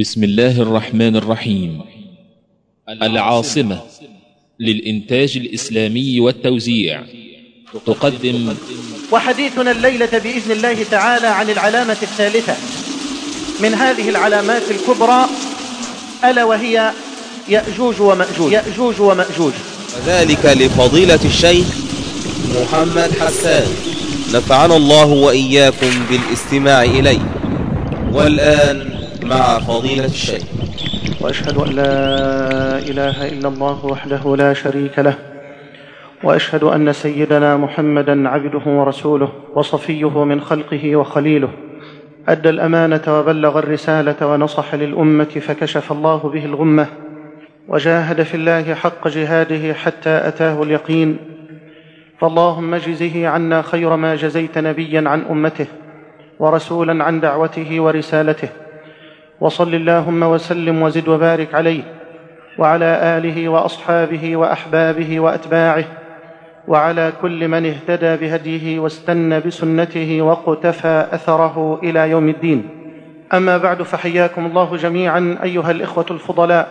بسم الله الرحمن الرحيم. العاصمة للإنتاج الإسلامي والتوزيع. تقدم. وحديثنا الليلة بإذن الله تعالى عن العلامة الثالثة. من هذه العلامات الكبرى ألا وهي يأجوج ومأجوج. يأجوج ومأجوج. وذلك لفضيلة الشيخ محمد حسان. نفعنا الله وإياكم بالاستماع إليه. والآن مع فضيلة الشيخ. وأشهد أن لا إله إلا الله وحده لا شريك له وأشهد أن سيدنا محمدا عبده ورسوله وصفيه من خلقه وخليله أدى الأمانة وبلغ الرسالة ونصح للأمة فكشف الله به الغمة وجاهد في الله حق جهاده حتى أتاه اليقين. فاللهم اجزه عنا خير ما جزيت نبيا عن أمته ورسولا عن دعوته ورسالته. وصل اللهم وسلم وزد وبارك عليه وعلى آله وأصحابه وأحبابه وأتباعه وعلى كل من اهتدى بهديه واستنى بسنته وقتفى أثره إلى يوم الدين. أما بعد فحياكم الله جميعا أيها الإخوة الفضلاء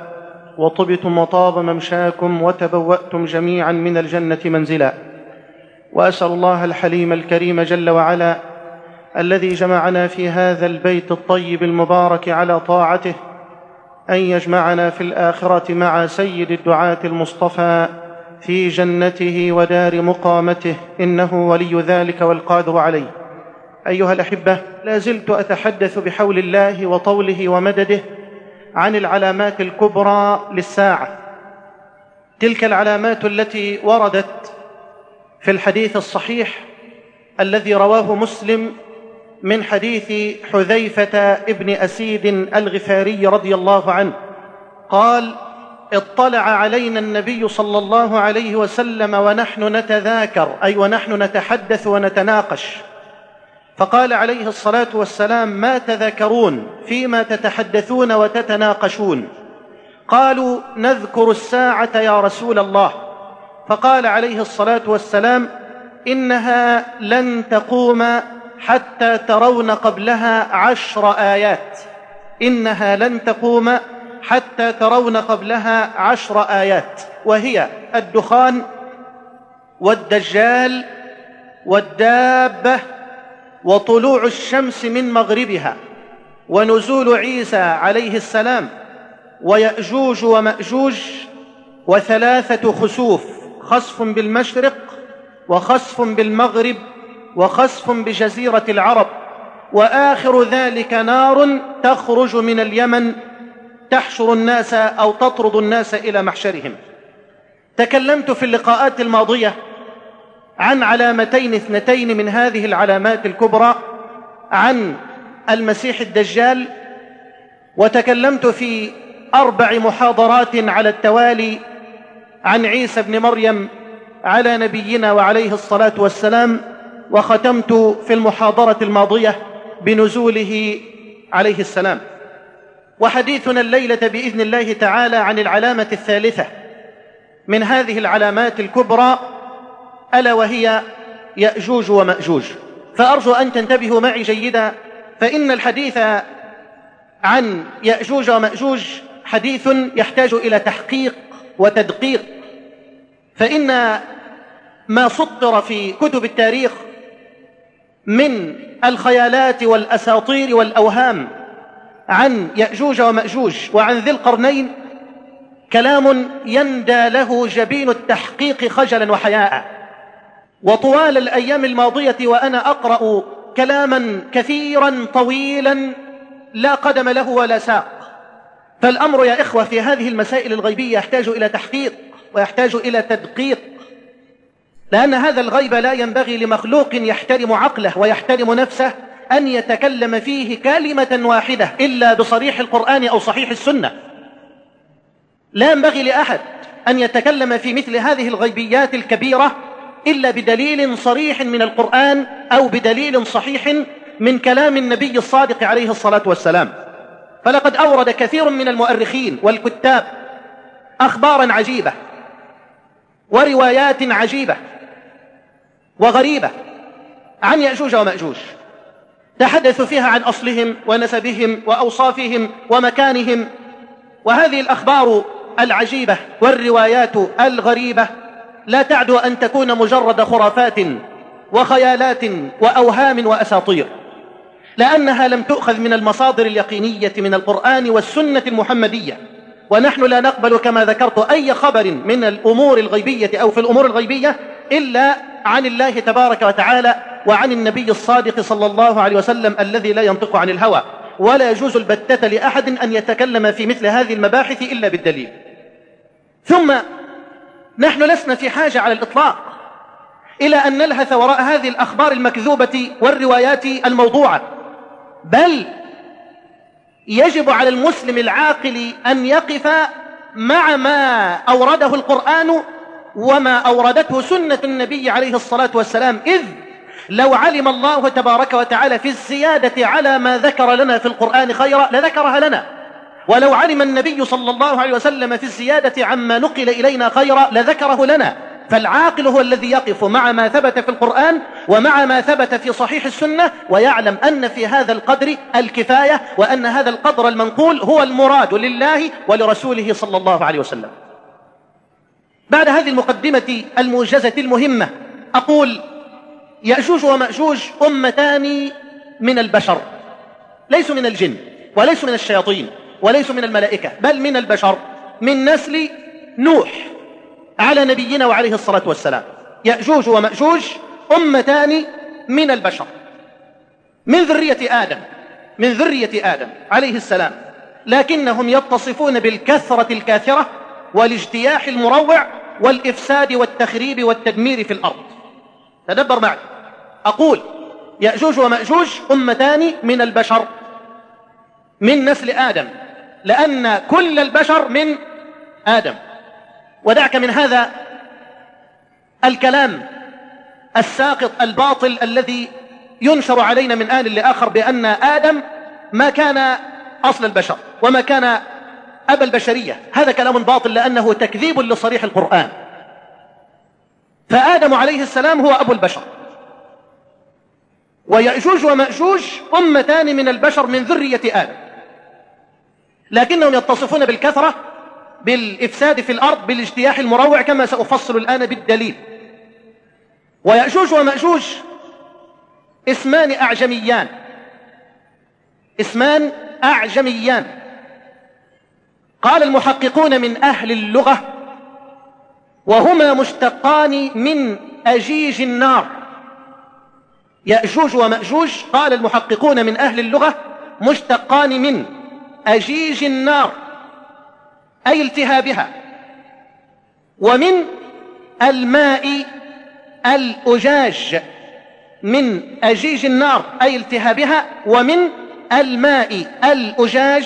وطبتم وطاب ممشاكم وتبوأتم جميعا من الجنة منزلا. وأسأل الله الحليم الكريم جل وعلا الذي جمعنا في هذا البيت الطيب المبارك على طاعته أن يجمعنا في الآخرة مع سيد الدعاة المصطفى في جنته ودار مقامته إنه ولي ذلك والقادر عليه. أيها الأحبة لا زلت أتحدث بحول الله وطوله ومدده عن العلامات الكبرى للساعة. تلك العلامات التي وردت في الحديث الصحيح الذي رواه مسلم من حديث حذيفة ابن أسيد الغفاري رضي الله عنه. قال اطلع علينا النبي صلى الله عليه وسلم ونحن نتذاكر أي ونحن نتحدث ونتناقش. فقال عليه الصلاة والسلام ما تذكرون فيما تتحدثون وتتناقشون. قالوا نذكر الساعة يا رسول الله. فقال عليه الصلاة والسلام إنها لن تقوم حتى ترون قبلها عشر آيات. إنها لن تقوم حتى ترون قبلها عشر آيات. وهي الدخان والدجال والدابة وطلوع الشمس من مغربها ونزول عيسى عليه السلام ويأجوج ومأجوج وثلاثة خسوف خسف بالمشرق وخسف بالمغرب وخسف بجزيرة العرب وآخر ذلك نار تخرج من اليمن تحشر الناس أو تطرد الناس إلى محشرهم. تكلمت في اللقاءات الماضية عن علامتين اثنتين من هذه العلامات الكبرى عن المسيح الدجال وتكلمت في أربع محاضرات على التوالي عن عيسى بن مريم على نبينا وعليه الصلاة والسلام وختمت في المحاضرة الماضية بنزوله عليه السلام. وحديثنا الليلة بإذن الله تعالى عن العلامة الثالثة من هذه العلامات الكبرى ألا وهي يأجوج ومأجوج. فأرجو أن تنتبهوا معي جيدا فإن الحديث عن يأجوج ومأجوج حديث يحتاج إلى تحقيق وتدقيق. فإن ما سطر في كتب التاريخ من الخيالات والأساطير والأوهام عن يأجوج ومأجوج وعن ذي القرنين كلام يندى له جبين التحقيق خجلا وحياء. وطوال الأيام الماضية وأنا أقرأ كلاما كثيرا طويلا لا قدم له ولا ساق. فالأمر يا إخوة في هذه المسائل الغيبية يحتاج إلى تحقيق ويحتاج إلى تدقيق. لأن هذا الغيب لا ينبغي لمخلوق يحترم عقله ويحترم نفسه أن يتكلم فيه كلمة واحدة إلا بصريح القرآن أو صحيح السنة. لا ينبغي لأحد أن يتكلم في مثل هذه الغيبيات الكبيرة إلا بدليل صريح من القرآن أو بدليل صحيح من كلام النبي الصادق عليه الصلاة والسلام. فلقد أورد كثير من المؤرخين والكتاب أخبارا عجيبة وروايات عجيبة وغريبة. عن يأجوج ومأجوج. تحدثوا فيها عن أصلهم ونسبهم وأوصافهم ومكانهم. وهذه الأخبار العجيبة والروايات الغريبة لا تعدو أن تكون مجرد خرافات وخيالات وأوهام وأساطير. لأنها لم تؤخذ من المصادر اليقينية من القرآن والسنة المحمدية. ونحن لا نقبل كما ذكرت أي خبر من الأمور الغيبية أو في الأمور الغيبية إلا عن الله تبارك وتعالى وعن النبي الصادق صلى الله عليه وسلم الذي لا ينطق عن الهوى. ولا يجوز البتة لأحد أن يتكلم في مثل هذه المباحث إلا بالدليل. ثم نحن لسنا في حاجة على الإطلاق إلى أن نلهث وراء هذه الأخبار المكذوبة والروايات الموضوعة. بل يجب على المسلم العاقل أن يقف مع ما أورده القرآن وما أوردته سنة النبي عليه الصلاة والسلام إذ لو علم الله تبارك وتعالى في الزيادة على ما ذكر لنا في القرآن خيرا لذكرها لنا. ولو علم النبي صلى الله عليه وسلم في الزيادة عما نقل إلينا خيرا لذكره لنا. فالعاقل هو الذي يقف مع ما ثبت في القرآن ومع ما ثبت في صحيح السنة ويعلم أن في هذا القدر الكفاية وأن هذا القدر المنقول هو المراد لله ولرسوله صلى الله عليه وسلم. بعد هذه المقدمة الموجزة المهمة أقول يأجوج ومأجوج أمتان من البشر ليسوا من الجن وليسوا من الشياطين وليسوا من الملائكة بل من البشر من نسل نوح. على نبينا وعليه الصلاة والسلام. يأجوج ومأجوج أمتان من البشر. من ذرية آدم من ذرية آدم عليه السلام. لكنهم يتصفون بالكثرة الكاثرة والاجتياح المروع والإفساد والتخريب والتدمير في الأرض. تدبر معي. أقول يأجوج ومأجوج أمتان من البشر من نسل آدم. لأن كل البشر من آدم. ودعك من هذا الكلام الساقط الباطل الذي ينشر علينا من آن لآخر بأن آدم ما كان أصل البشر وما كان أبا البشرية. هذا كلام باطل لأنه تكذيب لصريح القرآن. فآدم عليه السلام هو أبو البشر. ويأجوج ومأجوج أمتان من البشر من ذرية آدم. لكنهم يتصفون بالكثرة بالإفساد في الأرض بالاجتياح المروع كما سأفصل الآن بالدليل. ويأجوج ومأجوج اسمان أعجميان. اسمان أعجميان. قال المحققون من أهل اللغة وهما مشتقان من أجيج النار. يأجوج ومأجوج قال المحققون من أهل اللغة مشتقان من أجيج النار. أي التهابها. ومن الماء الأجاج من أجيج النار أي التهابها. ومن الماء الأجاج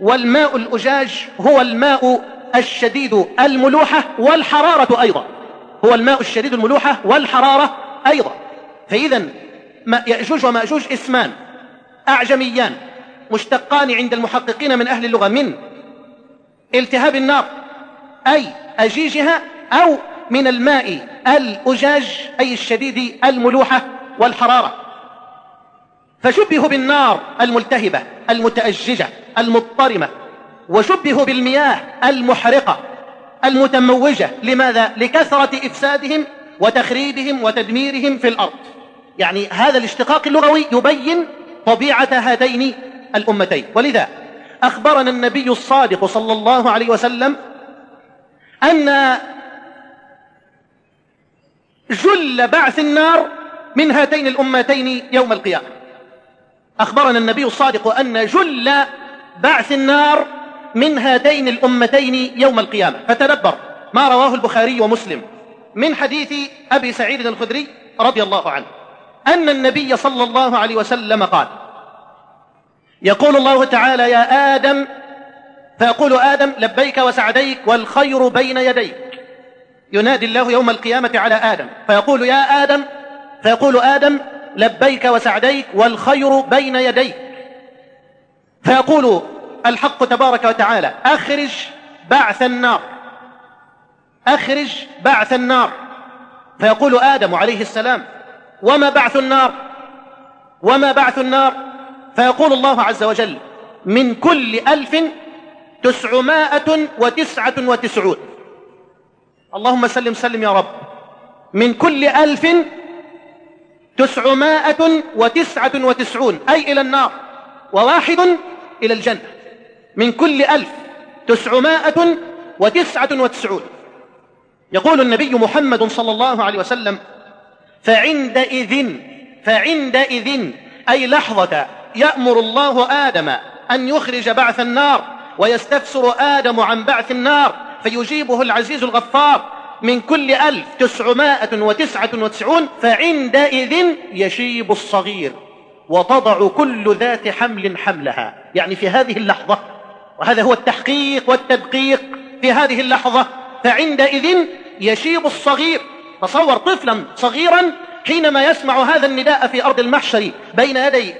والماء الأجاج هو الماء الشديد الملوحة والحرارة أيضا. هو الماء الشديد الملوحة والحرارة أيضا. فإذا يأجوج ومأجوج اسمان أعجميان مشتقان عند المحققين من أهل اللغة من التهاب النار أي أجيجها أو من الماء الأجاج أي الشديد الملوحة والحرارة. فشبهوا بالنار الملتهبة المتأججة المضطرمة وشبهوا بالمياه المحرقة المتموجة. لماذا؟ لكثرة إفسادهم وتخريبهم وتدميرهم في الأرض. يعني هذا الاشتقاق اللغوي يبين طبيعة هاتين الأمتين. ولذا أخبرنا النبي الصادق صلى الله عليه وسلم أن جل بعث النار من هاتين الأمتين يوم القيامة. أخبرنا النبي الصادق أن جل بعث النار من هاتين الأمتين يوم القيامة. فتدبر ما رواه البخاري ومسلم من حديث أبي سعيد الخدري رضي الله عنه أن النبي صلى الله عليه وسلم قال يقول الله تعالى يا آدم فيقول آدم لبيك وسعديك والخير بين يديك. ينادي الله يوم القيامة على آدم فيقول يا آدم فيقول آدم لبيك وسعديك والخير بين يديك. فيقول الحق تبارك وتعالى أخرج بعث النار أخرج بعث النار. فيقول آدم عليه السلام وما بعث النار؟ وما بعث النار؟ فيقول الله عز وجل من كل ألف تسعمائة وتسعة وتسعون. اللهم سلم سلم يا رب. من كل ألف تسعمائة وتسعة وتسعون. أي إلى النار. وواحد إلى الجنة. من كل ألف تسعمائة وتسعة وتسعون. يقول النبي محمد صلى الله عليه وسلم فعندئذ فعندئذ أي لحظة يأمر الله آدم أن يخرج بعث النار ويستفسر آدم عن بعث النار فيجيبه العزيز الغفار من كل ألف تسعمائة وتسعة وتسعون فعندئذ يشيب الصغير وتضع كل ذات حمل حملها. يعني في هذه اللحظة وهذا هو التحقيق والتدقيق في هذه اللحظة فعندئذ يشيب الصغير. تصور طفلا صغيرا حينما يسمع هذا النداء في أرض المحشر بين يدي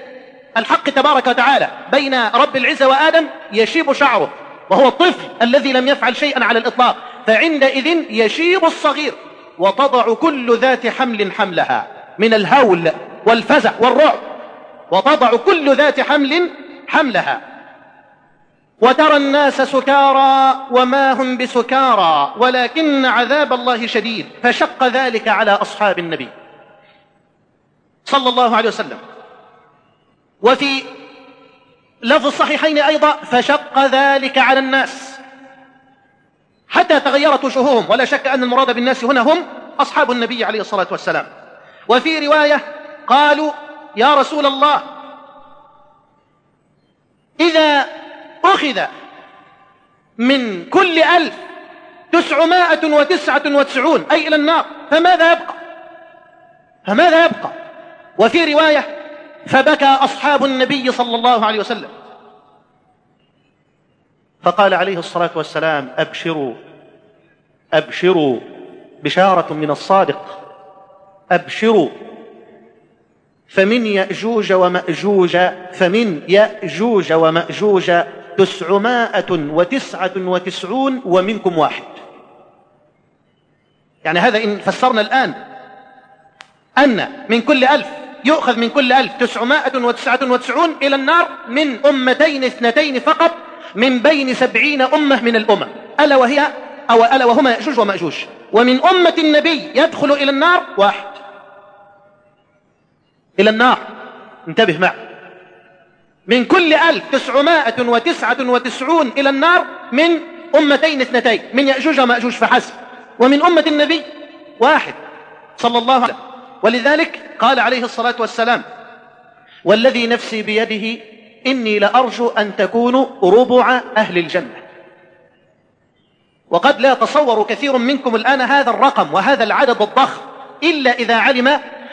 الحق تبارك وتعالى بين رب العزة وآدم يشيب شعره وهو الطفل الذي لم يفعل شيئا على الإطلاق فعندئذ يشيب الصغير وتضع كل ذات حمل حملها من الهول والفزع والرعب وتضع كل ذات حمل حملها. وترى الناس سكارى وما هم بسكارى ولكن عذاب الله شديد فشق ذلك على أصحاب النبي صلى الله عليه وسلم. وفي لفظ الصحيحين أيضا فشق ذلك على الناس. حتى تغيرت وجوههم ولا شك أن المراد بالناس هنا هم أصحاب النبي عليه الصلاة والسلام. وفي رواية قالوا يا رسول الله إذا أخذ من كل ألف تسعمائة وتسعة وتسعون أي إلى النار فماذا يبقى فماذا يبقى وفي رواية فبكى أصحاب النبي صلى الله عليه وسلم. فقال عليه الصلاة والسلام أبشروا أبشروا بشارة من الصادق أبشروا. فمن يأجوج ومأجوج فمن يأجوج ومأجوج تسعمائة وتسعة وتسعون ومنكم واحد. يعني هذا إن فسرنا الآن أن من كل ألف يؤخذ من كل ألف تسعمائة وتسعة وتسعون إلى النار من أمتين اثنتين فقط من بين سبعين أمة من الأمم. ألا وهي أو ألا وهما يأجوج ومأجوج. ومن أمة النبي يدخل إلى النار واحد. إلى النار. انتبه معي. من كل ألف تسعمائة وتسعة وتسعون إلى النار من أمتين اثنتين. من يأجوج ومأجوج فحسب. ومن أمة النبي واحد. صلى الله عليه وسلم. ولذلك قال عليه الصلاة والسلام والذي نفسي بيده إني لأرجو أن تكونوا ربع أهل الجنة. وقد لا يتصور كثير منكم الآن هذا الرقم وهذا العدد الضخم إلا إذا علم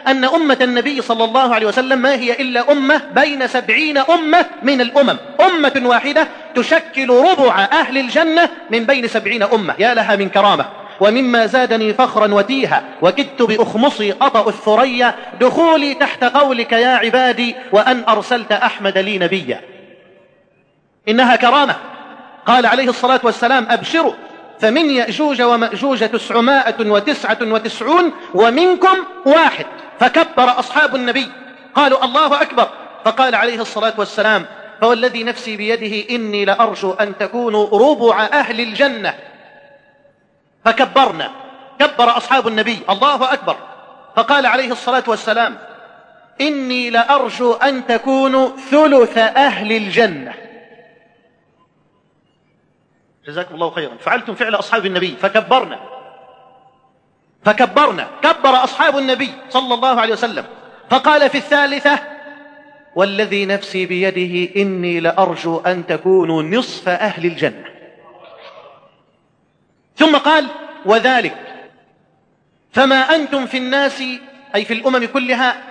أن أمة النبي صلى الله عليه وسلم ما هي إلا أمة بين سبعين أمة من الأمم. أمة واحدة تشكل ربع أهل الجنة من بين سبعين أمة. يا لها من كرامة. ومما زادني فخرا وتيها وكدت بأخمصي أطأ الثريا دخولي تحت قولك يا عبادي وأن أرسلت أحمد لي نبيا. إنها كرامة. قال عليه الصلاة والسلام أبشروا فمن يأجوج ومأجوج تسعمائة وتسعة وتسعون ومنكم واحد. فكبر أصحاب النبي. قالوا الله أكبر. فقال عليه الصلاة والسلام فوالذي نفسي بيده إني لأرجو أن تكونوا ربع أهل الجنة. فكبرنا. كبر أصحاب النبي الله أكبر. فقال عليه الصلاة والسلام إني لأرجو أن تكونوا ثلث أهل الجنة. جزاكم الله خيرا. فعلتم فعل أصحاب النبي فكبرنا. فكبرنا. كبر أصحاب النبي صلى الله عليه وسلم. فقال في الثالثة والذي نفسي بيده إني لأرجو أن تكونوا نصف أهل الجنة. ثم قال وذلك. فما أنتم في الناس أي في الأمم كلها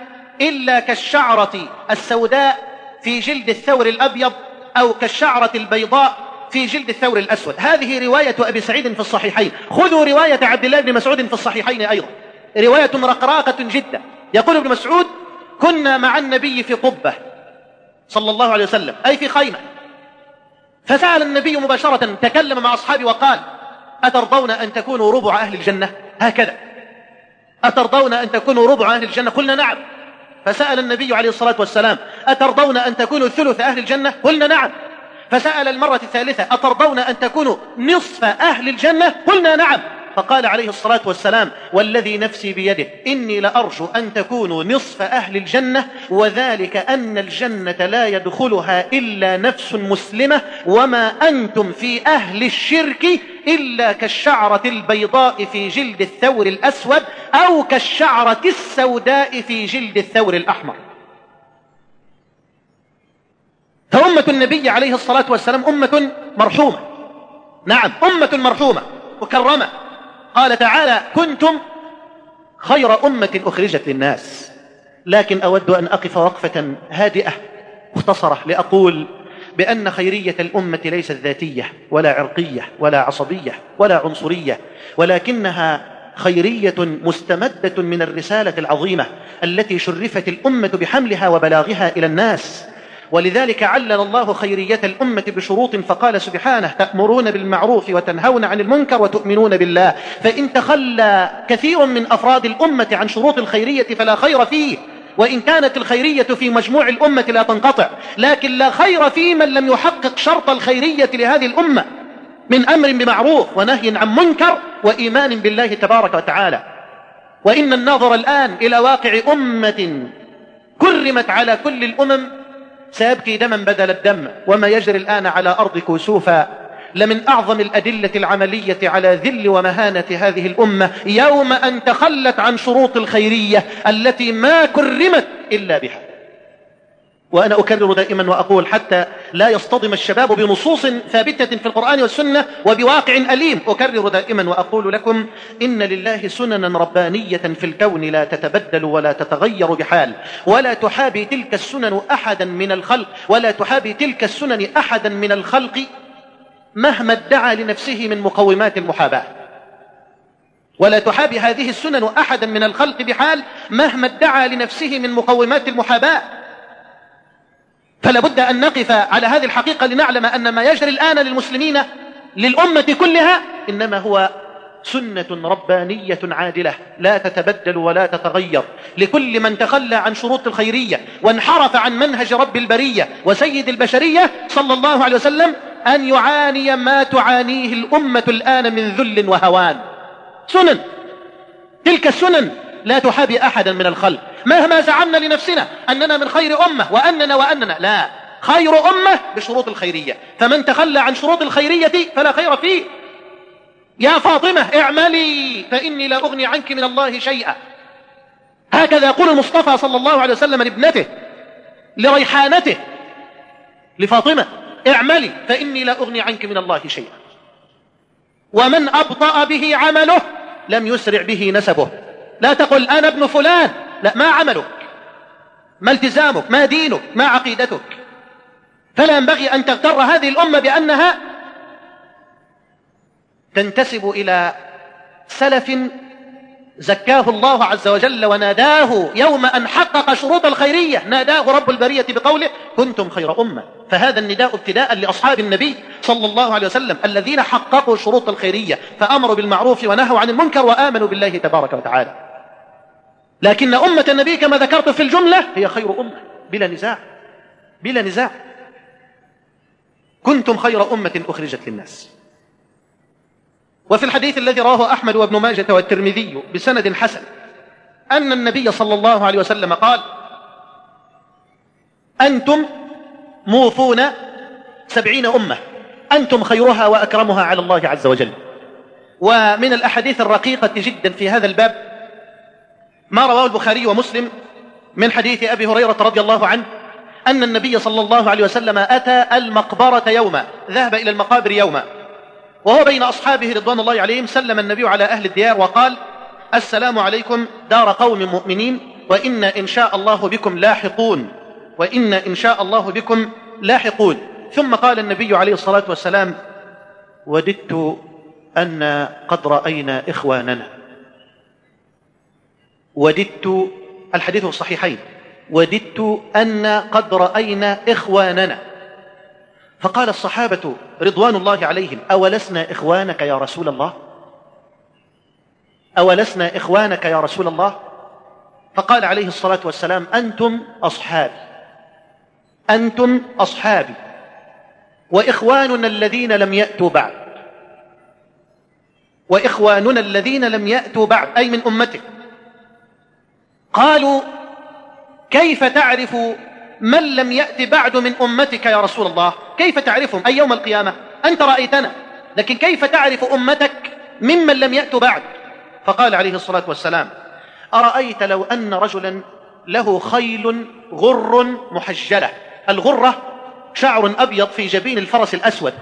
إلا كالشعرة السوداء في جلد الثور الأبيض أو كالشعرة البيضاء في جلد الثور الأسود. هذه رواية أبي سعيد في الصحيحين. خذوا رواية عبد الله بن مسعود في الصحيحين أيضا. رواية رقراقة جدا. يقول ابن مسعود كنا مع النبي في قبة صلى الله عليه وسلم أي في خيمة. فسأل النبي مباشرة تكلم مع أصحابه وقال أترضون أن تكونوا ربع أهل الجنة؟ هكذا. أترضون أن تكونوا ربع أهل الجنة؟ قلنا نعم. فسأل النبي عليه الصلاة والسلام أترضون أن تكونوا ثلث أهل الجنة؟ قلنا نعم. فسأل المرة الثالثة أترضون أن تكونوا نصف أهل الجنة؟ قلنا نعم. فقال عليه الصلاة والسلام والذي نفسي بيده إني لأرجو أن تكونوا نصف أهل الجنة وذلك أن الجنة لا يدخلها إلا نفس مسلمة وما أنتم في أهل الشرك إلا كالشعرة البيضاء في جلد الثور الأسود أو كالشعرة السوداء في جلد الثور الأحمر. فأمة النبي عليه الصلاة والسلام أمة مرحومة. نعم أمة مرحومة مكرمة. قال تعالى كنتم خير أمة أخرجت للناس. لكن أود أن أقف وقفة هادئة مختصرة لأقول بأن خيرية الأمة ليست ذاتية ولا عرقية ولا عصبية ولا عنصرية ولكنها خيرية مستمدة من الرسالة العظيمة التي شرفت الأمة بحملها وبلاغها إلى الناس. ولذلك علل الله خيرية الأمة بشروط فقال سبحانه تأمرون بالمعروف وتنهون عن المنكر وتؤمنون بالله فإن تخلى كثير من أفراد الأمة عن شروط الخيرية فلا خير فيه. وإن كانت الخيرية في مجموع الأمة لا تنقطع لكن لا خير في من لم يحقق شرط الخيرية لهذه الأمة من أمر بمعروف ونهي عن منكر وإيمان بالله تبارك وتعالى. وإن الناظر الآن إلى واقع أمة كرمت على كل الأمم سيبكي دما بدل الدم وما يجري الآن على أرض كوسوفا. لمن أعظم الأدلة العملية على ذل ومهانة هذه الأمة يوم أن تخلت عن شروط الخيرية التي ما كرمت إلا بها. وأنا أكرر دائما وأقول حتى لا يصطدم الشباب بنصوص ثابتة في القرآن والسنة وبواقع أليم. أكرر دائما وأقول لكم إن لله سننا ربانية في الكون لا تتبدل ولا تتغير بحال. ولا تحابي تلك السنن أحدا من الخلق ولا تحابي تلك السنن أحدا من الخلق. مهما ادعى لنفسه من مقومات المحاباة. ولا تحابي هذه السنن أحدا من الخلق بحال مهما ادعى لنفسه من مقومات المحاباة. فلا بد أن نقف على هذه الحقيقة لنعلم أن ما يجري الآن للمسلمين للأمة كلها إنما هو سنة ربانية عادلة. لا تتبدل ولا تتغير. لكل من تخلى عن شروط الخيرية وانحرف عن منهج رب البرية وسيد البشرية صلى الله عليه وسلم أن يعاني ما تعانيه الأمة الآن من ذل وهوان. سنن. تلك السنن لا تحابي أحدا من الخلق. مهما زعمنا لنفسنا أننا من خير أمة وأننا وأننا. لا. خير أمة بشروط الخيرية. فمن تخلى عن شروط الخيرية فلا خير فيه. يا فاطمة اعملي فإني لا أغني عنك من الله شيئا. هكذا يقول المصطفى صلى الله عليه وسلم لابنته لريحانته لفاطمة. اعملي فإني لا أغني عنك من الله شيئا. ومن أبطأ به عمله لم يسرع به نسبه. لا تقل أنا ابن فلان لا ما عملك؟ ما التزامك؟ ما دينك؟ ما عقيدتك؟ فلا ينبغي أن تغتر هذه الأمة بأنها تنتسب إلى سلف زكاه الله عز وجل وناداه يوم أن حقق شروط الخيرية. ناداه رب البرية بقوله كنتم خير أمة. فهذا النداء ابتداء لأصحاب النبي صلى الله عليه وسلم الذين حققوا شروط الخيرية فأمروا بالمعروف ونهوا عن المنكر وآمنوا بالله تبارك وتعالى. لكن أمة النبي كما ذكرت في الجملة هي خير أمة بلا نزاع بلا نزاع. كنتم خير أمة أخرجت للناس. وفي الحديث الذي رواه أحمد وابن ماجة والترمذي بسند حسن أن النبي صلى الله عليه وسلم قال أنتم موفون سبعين أمة أنتم خيرها وأكرمها على الله عز وجل. ومن الأحاديث الرقيقة جدا في هذا الباب ما رواه البخاري ومسلم من حديث أبي هريرة رضي الله عنه أن النبي صلى الله عليه وسلم أتى المقبرة يوما ذهب إلى المقابر يوما. وهو بين أصحابه رضوان الله عليهم سلم النبي على أهل الديار وقال السلام عليكم دار قوم مؤمنين وإن إن شاء الله بكم لاحقون وإن إن شاء الله بكم لاحقون. ثم قال النبي عليه الصلاة والسلام وددت أن قد رأينا إخواننا. وددت الحديث الصحيحين وددت أن قد رأينا إخواننا. فقال الصحابة رضوان الله عليهم أولسنا إخوانك يا رسول الله؟ أولسنا إخوانك يا رسول الله؟ فقال عليه الصلاة والسلام أنتم أصحابي. أنتم أصحابي. وإخواننا الذين لم يأتوا بعد. وإخواننا الذين لم يأتوا بعد أي من أمتك. قالوا كيف تعرف من لم يأت بعد من أمتك يا رسول الله؟ كيف تعرفهم؟ أي يوم القيامة؟ أنت رأيتنا. لكن كيف تعرف أمتك ممن لم يأتوا بعد؟ فقال عليه الصلاة والسلام أرأيت لو أن رجلا له خيل غر محجلة. الغرة شعر أبيض في جبين الفرس الأسود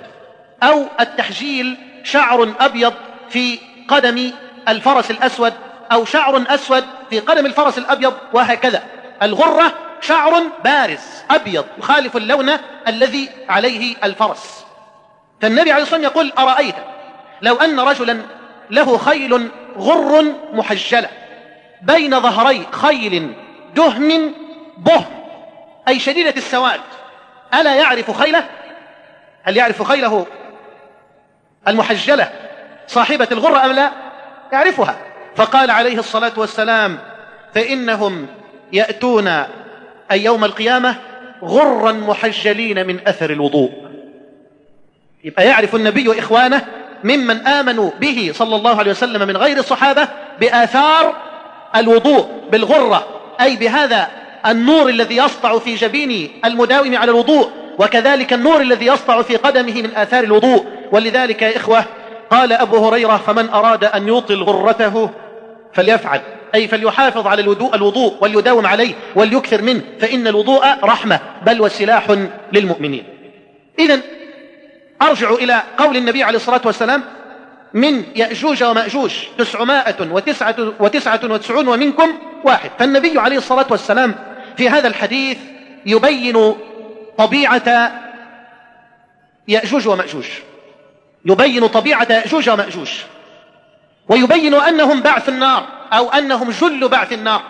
أو التحجيل شعر أبيض في قدم الفرس الأسود أو شعر أسود في قدم الفرس الأبيض وهكذا. الغرة شعر بارز أبيض يخالف اللون الذي عليه الفرس. فالنبي عليه الصلاة والسلام يقول أرأيت؟ لو أن رجلا له خيل غر محجلة بين ظهري خيل دهم بهم أي شديدة السواد ألا يعرف خيله؟ هل يعرف خيله المحجلة صاحبة الغرة أم لا؟ يعرفها. فقال عليه الصلاة والسلام فإنهم يأتون أي يوم القيامة غرا محجلين من أثر الوضوء. يبقى يعرف النبي إخوانه ممن آمنوا به صلى الله عليه وسلم من غير الصحابة بآثار الوضوء بالغرة. أي بهذا النور الذي يسطع في جبين المداوم على الوضوء وكذلك النور الذي يسطع في قدمه من آثار الوضوء. ولذلك يا إخوة قال أبو هريرة فمن أراد أن يطل غرته فليفعل. أي فليحافظ على الوضوء, الوضوء وليداوم عليه وليكثر منه فإن الوضوء رحمة بل وسلاح للمؤمنين. إذا أرجع إلى قول النبي عليه الصلاة والسلام من يأجوج ومأجوج تسعمائة وتسعة, وتسعة وتسعون ومنكم واحد. فالنبي عليه الصلاة والسلام في هذا الحديث يبين طبيعة يأجوج ومأجوج. يبين طبيعة يأجوج ومأجوج. ويبين أنهم بعث النار. أو أنهم جل بعث النار.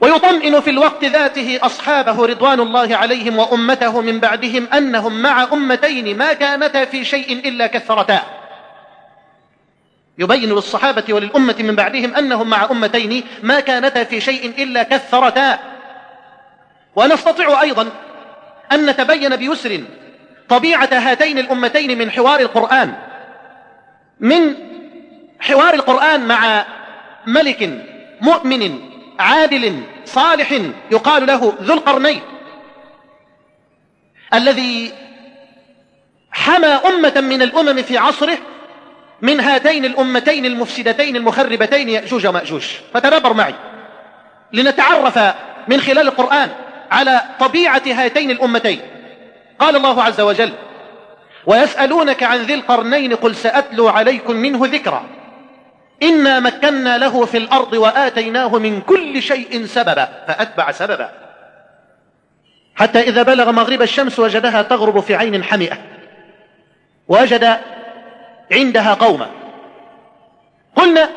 ويطمئن في الوقت ذاته أصحابه رضوان الله عليهم وأمته من بعدهم أنهم مع أمتين ما كانتا في شيء إلا كثرتا. يبين للصحابة وللأمة من بعدهم أنهم مع أمتين ما كانتا في شيء إلا كثرتا. ونستطيع أيضا أن نتبين بيسر طبيعة هاتين الأمتين من حوار القرآن. من حوار القرآن مع ملك مؤمن عادل صالح يقال له ذو القرنين. الذي حمى أمة من الأمم في عصره من هاتين الأمتين المفسدتين المخربتين يأجوج ومأجوج. فتدبر معي. لنتعرف من خلال القرآن على طبيعة هاتين الأمتين. قال الله عز وجل ويسألونك عن ذي القرنين قل سأتلو عليكم منه ذكرا. إنا مكنا له في الأرض وآتيناه من كل شيء سببا فأتبع سببا. حتى إذا بلغ مغرب الشمس وجدها تغرب في عين حمئة. وجد عندها قوما. قلنا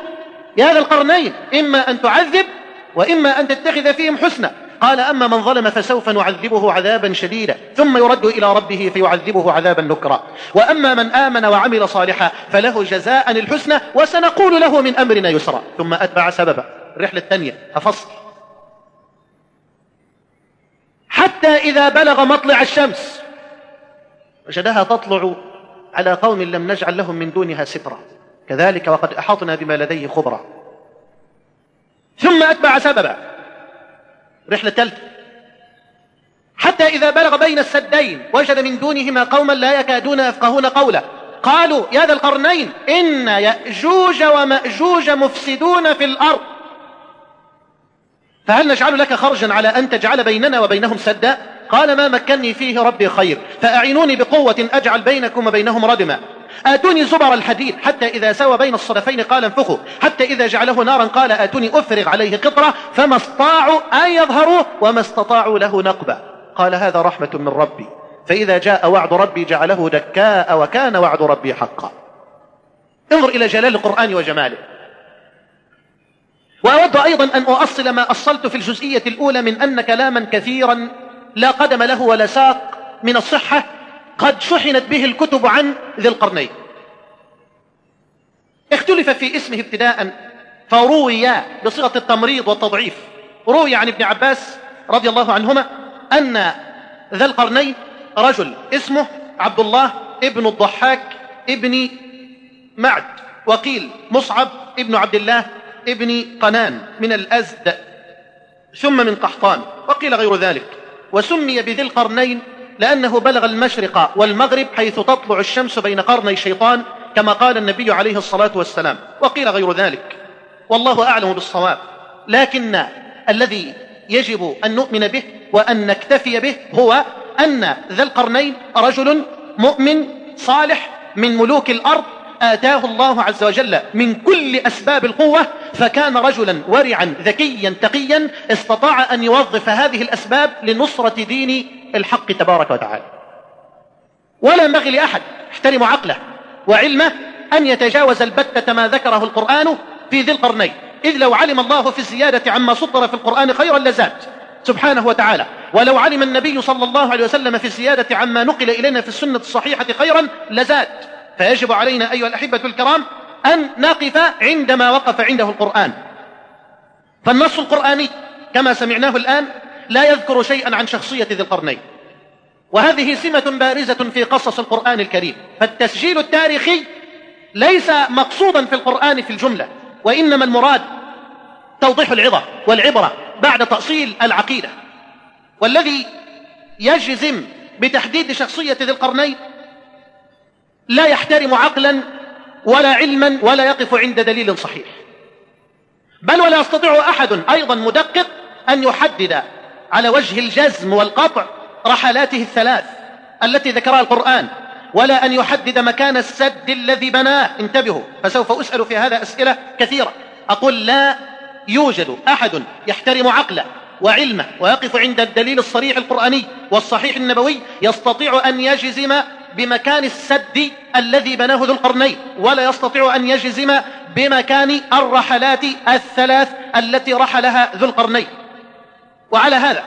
يا ذا القرنين إما أن تعذب وإما أن تتخذ فيهم حسنا قال أما من ظلم فسوف نعذبه عذابا شديدا. ثم يرد إلى ربه فيعذبه عذابا نكرا. وأما من آمن وعمل صالحا فله جزاء الحسنى وسنقول له من أمرنا يسرا. ثم أتبع سببا الرحلة الثانية. أفصل. حتى إذا بلغ مطلع الشمس وجدها تطلع على قوم لم نجعل لهم من دونها سترا. كذلك وقد أحطنا بما لديه خبرا. ثم أتبع سببا رحلة ثالثة حتى إذا بلغ بين السدين وجد من دونهما قوما لا يكادون يفقهون قولا قالوا يا ذا القرنين إن يأجوج ومأجوج مفسدون في الأرض. فهل نجعل لك خرجا على أن تجعل بيننا وبينهم سدا؟ قال ما مكني فيه ربي خير. فأعينوني بقوة أجعل بينكم وبينهم ردما. آتوني زبر الحديد حتى إذا سوى بين الصدفين قال انفخوا حتى إذا جعله نارا قال آتوني أفرغ عليه قطرة فما استطاعوا أن يظهروا وما استطاعوا له نقبا. قال هذا رحمة من ربي. فإذا جاء وعد ربي جعله دكاء وكان وعد ربي حقا. انظر إلى جلال القرآن وجماله. وأود أيضا أن أؤصل ما أصلت في الجزئية الأولى من أن كلاما كثيرا لا قدم له ولا ساق من الصحة قد شحنت به الكتب عن ذي القرنين. اختلف في اسمه ابتداء فروي بصيغة التمريض والتضعيف. روي عن ابن عباس رضي الله عنهما أن ذا القرنين رجل اسمه عبد الله ابن الضحاك ابن معد وقيل مصعب ابن عبد الله ابن قنان من الأزد ثم من قحطان وقيل غير ذلك. وسمي بذي القرنين لأنه بلغ المشرق والمغرب حيث تطلع الشمس بين قرني الشيطان كما قال النبي عليه الصلاة والسلام. وقيل غير ذلك. والله أعلم بالصواب. لكن الذي يجب أن نؤمن به وأن نكتفي به هو أن ذا القرنين رجل مؤمن صالح من ملوك الأرض آتاه الله عز وجل من كل أسباب القوة فكان رجلا ورعا ذكيا تقيا استطاع أن يوظف هذه الأسباب لنصرة دين الحق تبارك وتعالى. ولا ينبغي لأحد احترم عقله وعلمه أن يتجاوز البتة ما ذكره القرآن في ذي القرنين. إذ لو علم الله في الزيادة عما سطر في القرآن خيرا لزاد. سبحانه وتعالى. ولو علم النبي صلى الله عليه وسلم في الزيادة عما نقل إلينا في السنة الصحيحة خيرا لزاد. فيجب علينا أيها الأحبة الكرام أن نقف عندما وقف عنده القرآن. فالنص القرآني كما سمعناه الآن لا يذكر شيئا عن شخصية ذي القرنين. وهذه سمة بارزة في قصص القرآن الكريم. فالتسجيل التاريخي ليس مقصودا في القرآن في الجملة وإنما المراد توضيح العظة والعبرة بعد تأصيل العقيدة. والذي يجزم بتحديد شخصية ذي القرنين لا يحترم عقلا ولا علما ولا يقف عند دليل صحيح. بل ولا يستطيع أحد أيضا مدقق أن يحدد على وجه الجزم والقطع رحلاته الثلاث التي ذكرها القرآن. ولا أن يحدد مكان السد الذي بناه. انتبهوا فسوف أسأل في هذا أسئلة كثيرة. أقول لا يوجد أحد يحترم عقله وعلمه ويقف عند الدليل الصريح القرآني والصحيح النبوي يستطيع أن يجزم بمكان السد الذي بناه ذو القرنين ولا يستطيع أن يجزم بمكان الرحلات الثلاث التي رحلها ذو القرنين. وعلى هذا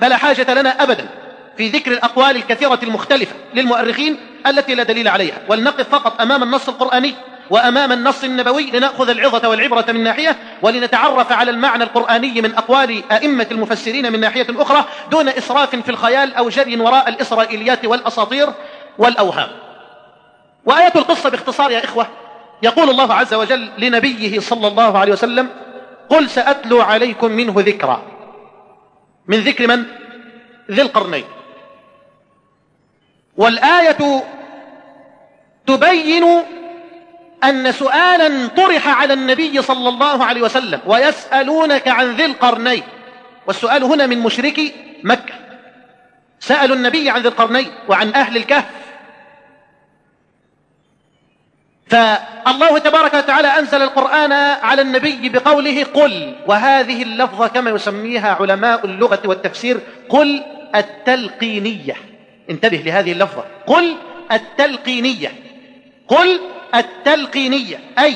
فلا حاجة لنا أبدا في ذكر الأقوال الكثيرة المختلفة للمؤرخين التي لا دليل عليها ولنقف فقط أمام النص القرآني وأمام النص النبوي لنأخذ العظة والعبرة من ناحية ولنتعرف على المعنى القرآني من أقوال أئمة المفسرين من ناحية أخرى دون إسراف في الخيال أو جري وراء الإسرائيليات والأساطير والأوهام. وآية القصة باختصار يا إخوة يقول الله عز وجل لنبيه صلى الله عليه وسلم قل سأتلو عليكم منه ذكرى من ذكر من؟ ذي القرنين. والآية تبين أن سؤالا طرح على النبي صلى الله عليه وسلم ويسألونك عن ذي القرنين. والسؤال هنا من مشركي مكة. سألوا النبي عن ذي القرنين وعن أهل الكهف. فالله تبارك وتعالى أنزل القرآن على النبي بقوله قل وهذه اللفظة كما يسميها علماء اللغة والتفسير قل التلقينية. انتبه لهذه اللفظة. قل التلقينية. قل التلقينية. أي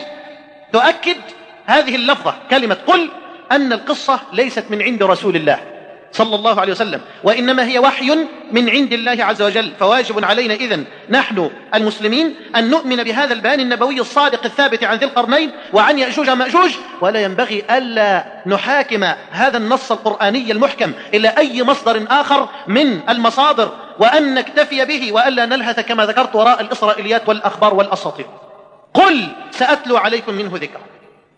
تؤكد هذه اللفظة كلمة قل أن القصة ليست من عند رسول الله. صلى الله عليه وسلم. وإنما هي وحي من عند الله عز وجل. فواجب علينا إذن نحن المسلمين أن نؤمن بهذا البيان النبوي الصادق الثابت عن ذي القرنين وعن يأجوج مأجوج ولا ينبغي ألا نحاكم هذا النص القرآني المحكم إلى أي مصدر آخر من المصادر وأن نكتفي به وألا نلهث كما ذكرت وراء الإسرائيليات والأخبار والأساطير. قل سأتلو عليكم منه ذكرا.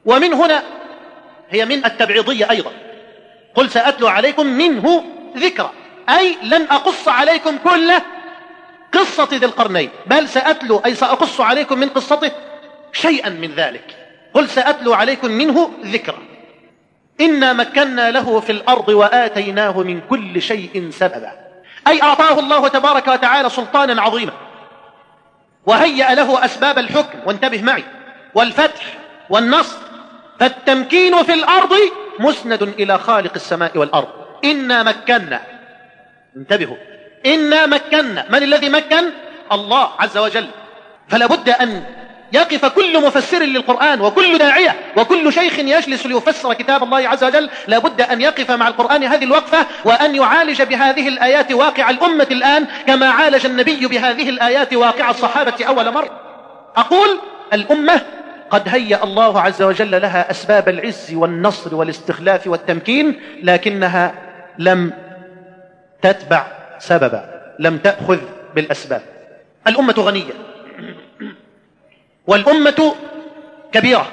ومن هنا هي من التبعيضية أيضا. قل سأتلو عليكم منه ذكرى. أي لن أقص عليكم كل قصة ذي القرنين. بل سأتلو أي سأقص عليكم من قصته شيئا من ذلك. قل سأتلو عليكم منه ذكرى. إنا مكنا له في الأرض وآتيناه من كل شيء سببا. أي أعطاه الله تبارك وتعالى سلطانا عظيما. وهيأ له أسباب الحكم. وانتبه معي. والفتح والنصر. فالتمكين في الأرض مسند إلى خالق السماء والأرض. إنا مكنا. انتبهوا. إنا مكنا. من الذي مكن؟ الله عز وجل. فلا بد أن يقف كل مفسر للقرآن وكل داعية وكل شيخ يجلس ليفسر كتاب الله عز وجل. لا بد أن يقف مع القرآن هذه الوقفة وأن يعالج بهذه الآيات واقع الأمة الآن كما عالج النبي بهذه الآيات واقع الصحابة أول مرة. أقول الأمة قد هيأ الله عز وجل لها أسباب العز والنصر والاستخلاف والتمكين لكنها لم تتبع سببا لم تأخذ بالأسباب. الأمة غنية. والأمة كبيرة.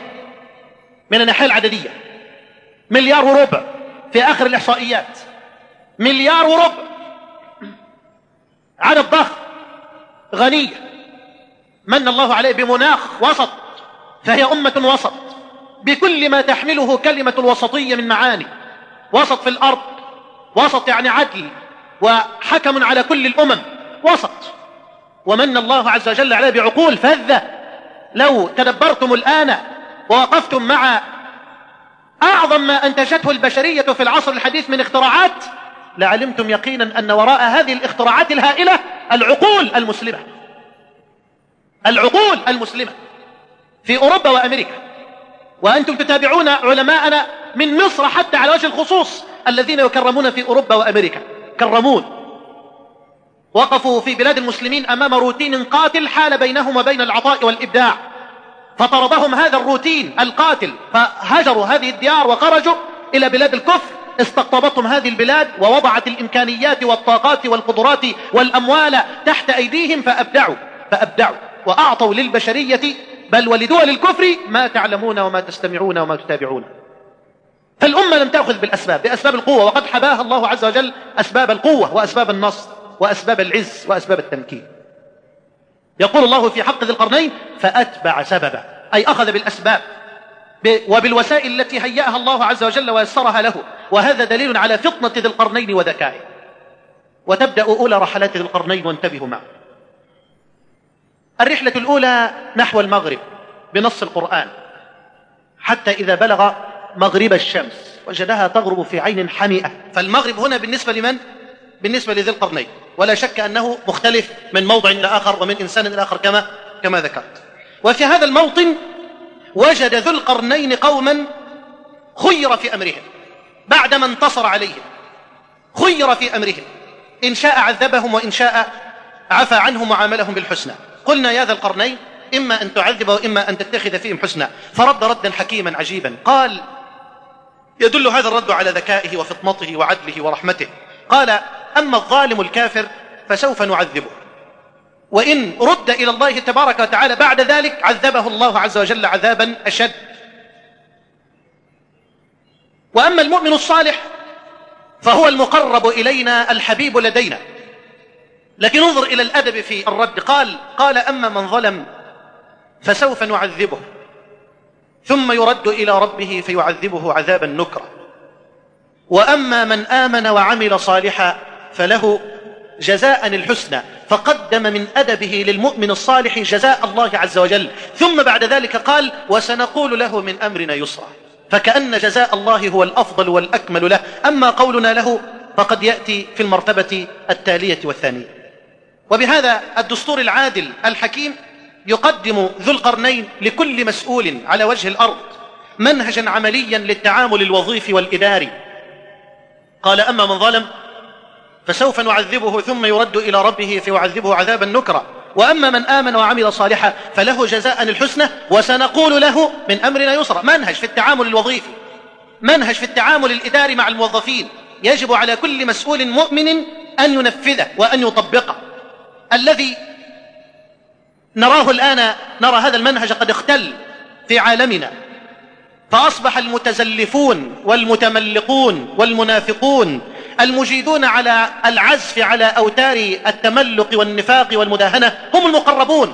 من الناحية العددية. مليار وربع في آخر الإحصائيات. مليار وربع. عدد ضخم. غنية من الله عليه بمناخ وسط. فهي أمة وسط بكل ما تحمله كلمة الوسطية من معاني. وسط في الأرض وسط يعني عدل وحكم على كل الأمم. وسط. ومن الله عز وجل عليه بعقول فذة. لو تدبرتم الآن ووقفتم مع أعظم ما أنتجته البشرية في العصر الحديث من اختراعات لعلمتم يقينا أن وراء هذه الاختراعات الهائلة العقول المسلمة. العقول المسلمة. في أوروبا وأمريكا. وأنتم تتابعون علماءنا من مصر حتى على وجه الخصوص الذين يكرمون في أوروبا وأمريكا. كرمون. وقفوا في بلاد المسلمين أمام روتين قاتل حال بينهم وبين العطاء والإبداع. فطردهم هذا الروتين القاتل. فهجروا هذه الديار وخرجوا إلى بلاد الكفر. استقطبتهم هذه البلاد ووضعت الإمكانيات والطاقات والقدرات والأموال تحت أيديهم فأبدعوا. فأبدعوا. وأعطوا للبشرية بل ولدول الكفر ما تعلمون وما تستمعون وما تتابعون. فالأمة لم تأخذ بالأسباب بأسباب القوة وقد حباها الله عز وجل أسباب القوة وأسباب النصر وأسباب العز وأسباب التمكين. يقول الله في حق ذي القرنين فأتبع سببا أي أخذ بالأسباب وبالوسائل التي هيأها الله عز وجل ويسرها له. وهذا دليل على فطنة ذي القرنين وذكائه. وتبدأ أولى رحلات ذي القرنين وانتبهوا معه. الرحلة الأولى نحو المغرب بنص القرآن حتى إذا بلغ مغرب الشمس وجدها تغرب في عين حمئة فالمغرب هنا بالنسبة لمن؟ بالنسبة لذي القرنين. ولا شك أنه مختلف من موضع إلى آخر ومن إنسان إلى آخر كما كما ذكرت. وفي هذا الموطن وجد ذو القرنين قوما خير في أمرهم بعدما انتصر عليهم. خير في أمرهم. إن شاء عذبهم وإن شاء عفى عنهم وعاملهم بالحسنى. قلنا يا ذا القرنين إما أن تعذب وإما أن تتخذ فيهم حسنى فرد ردا حكيما عجيبا. قال يدل هذا الرد على ذكائه وفطنته وعدله ورحمته. قال أما الظالم الكافر فسوف نعذبه. وإن رد إلى الله تبارك وتعالى بعد ذلك عذبه الله عز وجل عذابا أشد. وأما المؤمن الصالح فهو المقرب إلينا الحبيب لدينا. لكن انظر إلى الأدب في الرد. قال قال أما من ظلم فسوف نعذبه ثم يرد إلى ربه فيعذبه عذابا نكرا. وأما من آمن وعمل صالحا فله جزاء الحسنى فقدم من أدبه للمؤمن الصالح جزاء الله عز وجل. ثم بعد ذلك قال وسنقول له من أمرنا يسرا فكأن جزاء الله هو الأفضل والأكمل له. أما قولنا له فقد يأتي في المرتبة التالية والثانية. وبهذا الدستور العادل الحكيم يقدم ذو القرنين لكل مسؤول على وجه الأرض منهجا عمليا للتعامل الوظيفي والإداري. قال أما من ظلم فسوف نعذبه ثم يرد إلى ربه فيعذبه عذابا نكرا. وأما من آمن وعمل صالحا فله جزاء الحسنى وسنقول له من أمرنا يسرا. منهج في التعامل الوظيفي منهج في التعامل الإداري مع الموظفين. يجب على كل مسؤول مؤمن أن ينفذه وأن يطبقه. الذي نراه الآن نرى هذا المنهج قد اختل في عالمنا. فأصبح المتزلفون والمتملقون والمنافقون المجيدون على العزف على أوتار التملق والنفاق والمداهنة هم المقربون.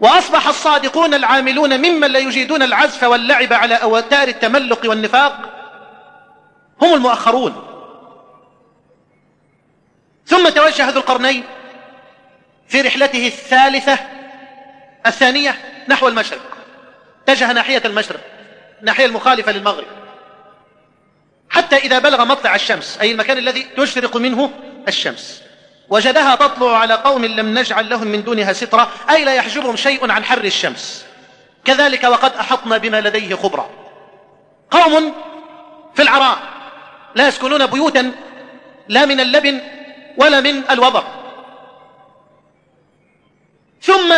وأصبح الصادقون العاملون ممن لا يجيدون العزف واللعب على أوتار التملق والنفاق هم المؤخرون. ثم توجه ذو القرنين في رحلته الثالثة الثانية نحو المشرق. اتجه ناحية المشرق الناحية المخالفة للمغرب. حتى إذا بلغ مطلع الشمس أي المكان الذي تشرق منه الشمس. وجدها تطلع على قوم لم نجعل لهم من دونها سترة أي لا يحجبهم شيء عن حر الشمس. كذلك وقد أحطنا بما لديه خبرا. قوم في العراء لا يسكنون بيوتا لا من اللبن ولا من الوبر ثم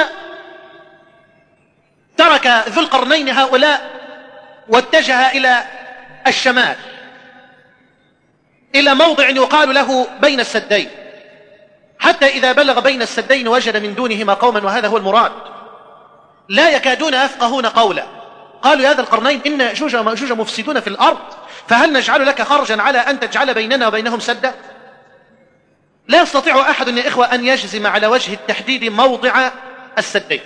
ترك ذو القرنين هؤلاء واتجه إلى الشمال إلى موضع يقال له بين السدين. حتى إذا بلغ بين السدين وجد من دونهما قوما وهذا هو المراد. لا يكادون يفقهون قولا. قالوا يا ذا القرنين إن يأجوج ومأجوج مفسدون في الأرض فهل نجعل لك خرجا على أن تجعل بيننا وبينهم سدا؟ لا يستطيع أحد يا إخوة أن يجزم على وجه التحديد موضع السدين.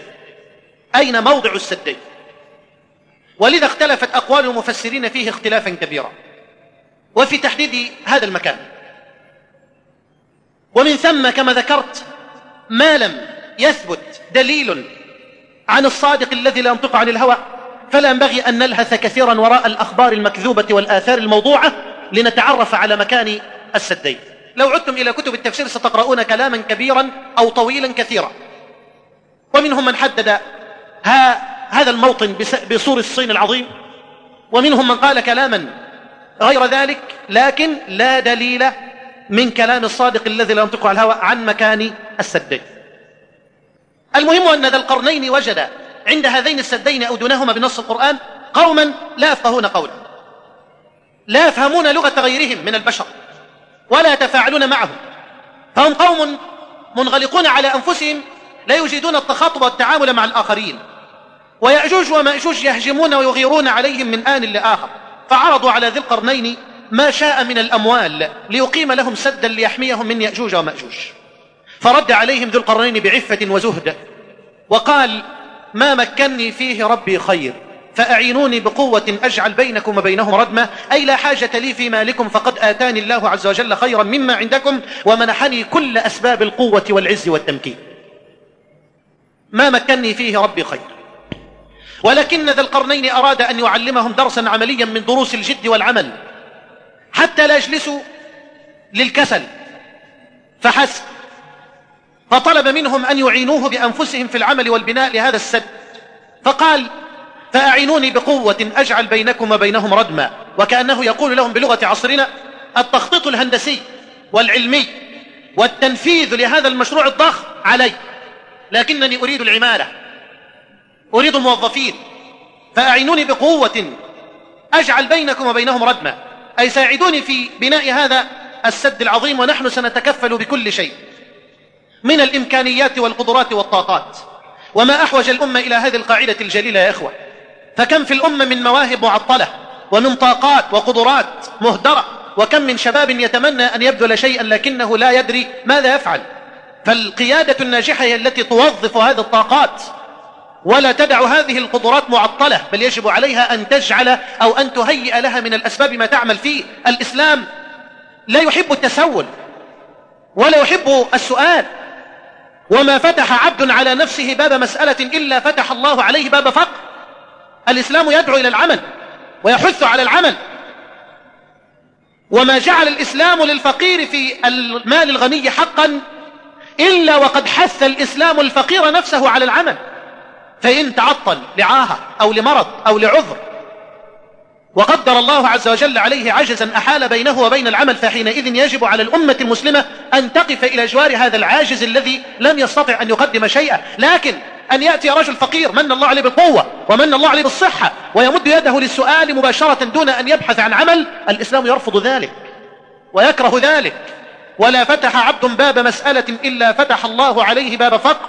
أين موضع السدين؟ ولذا اختلفت أقوال المفسرين فيه اختلافا كبيرا. وفي تحديد هذا المكان. ومن ثم كما ذكرت ما لم يثبت دليل عن الصادق الذي لا ينطق عن الهوى فلا ينبغي أن نلهث كثيرا وراء الأخبار المكذوبة والآثار الموضوعة لنتعرف على مكان السدين. لو عدتم إلى كتب التفسير ستقرؤون كلاما كبيرا أو طويلا كثيرا. ومنهم من حدد ها هذا الموطن بسور الصين العظيم. ومنهم من قال كلاما غير ذلك لكن لا دليل من كلام الصادق الذي لا ينطق على الهوى عن مكان السدين المهم أن ذا القرنين وجد عند هذين السدين أو دونهما بنص القرآن قوما لا يفقهون قولا. لا يفهمون لغة غيرهم من البشر. ولا يتفاعلون معهم. فهم قوم منغلقون على أنفسهم لا يجيدون التخاطب والتعامل مع الآخرين. ويأجوج ومأجوج يهجمون ويغيرون عليهم من آن لآخر. فعرضوا على ذي القرنين ما شاء من الأموال ليقيم لهم سدا ليحميهم من يأجوج ومأجوج. فرد عليهم ذو القرنين بعفة وزهد. وقال ما مكني فيه ربي خير. فأعينوني بقوة أجعل بينكم وبينهم ردمة أي لا حاجة لي في مالكم فقد آتاني الله عز وجل خيرا مما عندكم ومنحني كل أسباب القوة والعز والتمكين. ما مكني فيه ربي خير. ولكن ذا القرنين أراد أن يعلمهم درسا عمليا من دروس الجد والعمل. حتى لا يجلسوا للكسل فحسب. فطلب منهم أن يعينوه بأنفسهم في العمل والبناء لهذا السد فقال فأعينوني بقوة أجعل بينكم وبينهم ردما وكأنه يقول لهم بلغة عصرنا التخطيط الهندسي والعلمي والتنفيذ لهذا المشروع الضخم علي لكنني أريد العمالة أريد الموظفين فأعينوني بقوة أجعل بينكم وبينهم ردما. أي ساعدوني في بناء هذا السد العظيم ونحن سنتكفل بكل شيء من الإمكانيات والقدرات والطاقات. وما أحوج الأمة إلى هذه القاعدة الجليلة يا إخوة. فكم في الأمة من مواهب معطلة ومن طاقات وقدرات مهدرة وكم من شباب يتمنى أن يبذل شيئا لكنه لا يدري ماذا يفعل. فالقيادة الناجحة هي التي توظف هذه الطاقات. ولا تدع هذه القدرات معطلة بل يجب عليها أن تجعل أو أن تهيئ لها من الأسباب ما تعمل فيه. الإسلام لا يحب التسول ولا يحب السؤال. وما فتح عبد على نفسه باب مسألة إلا فتح الله عليه باب فقر الإسلام يدعو إلى العمل ويحث على العمل. وما جعل الإسلام للفقير في المال الغني حقا إلا وقد حث الإسلام الفقير نفسه على العمل. فإن تعطل لعاهة أو لمرض أو لعذر وقدر الله عز وجل عليه عجزا أحال بينه وبين العمل فحينئذ يجب على الأمة المسلمة أن تقف إلى جوار هذا العاجز الذي لم يستطع أن يقدم شيئا. لكن أن يأتي رجل فقير من الله عليه بالقوة ومن الله عليه بالصحة ويمد يده للسؤال مباشرة دون أن يبحث عن عمل الإسلام يرفض ذلك ويكره ذلك. ولا فتح عبد باب مسألة إلا فتح الله عليه باب فقر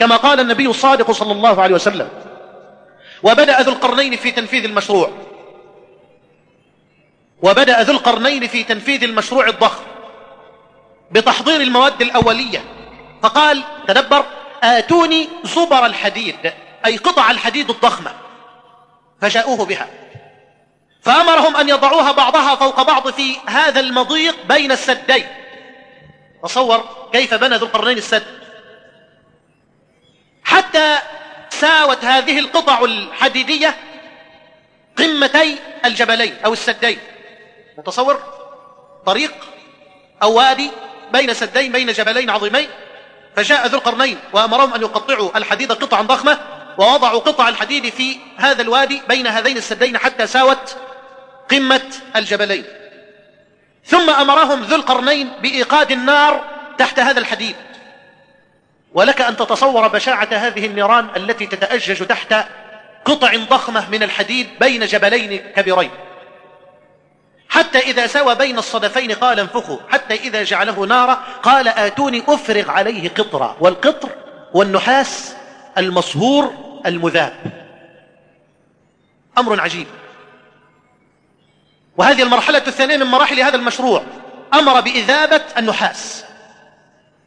كما قال النبي الصادق صلى الله عليه وسلم. وبدأ ذو القرنين في تنفيذ المشروع. وبدأ ذو القرنين في تنفيذ المشروع الضخم بتحضير المواد الأولية. فقال تدبر آتوني زبر الحديد أي قطع الحديد الضخمة فجاءوه بها. فأمرهم أن يضعوها بعضها فوق بعض في هذا المضيق بين السدين. تصور كيف بنى ذو القرنين السد. حتى ساوت هذه القطع الحديدية قمتي الجبلين أو السدين. متصور طريق أو وادي بين سدين بين جبلين عظيمين. فجاء ذو القرنين وأمرهم أن يقطعوا الحديد قطعا ضخمة ووضعوا قطع الحديد في هذا الوادي بين هذين السدين حتى ساوت قمة الجبلين. ثم أمرهم ذو القرنين بإيقاد النار تحت هذا الحديد. ولك أن تتصور بشاعة هذه النيران التي تتأجج تحت قطع ضخمة من الحديد بين جبلين كبيرين. حتى إذا سوى بين الصدفين قال انفخوا. حتى إذا جعله نارا قال آتوني أفرغ عليه قطرا والقطر والنحاس المصهور المذاب. أمر عجيب. وهذه المرحلة الثانية من مراحل هذا المشروع. أمر بإذابة النحاس.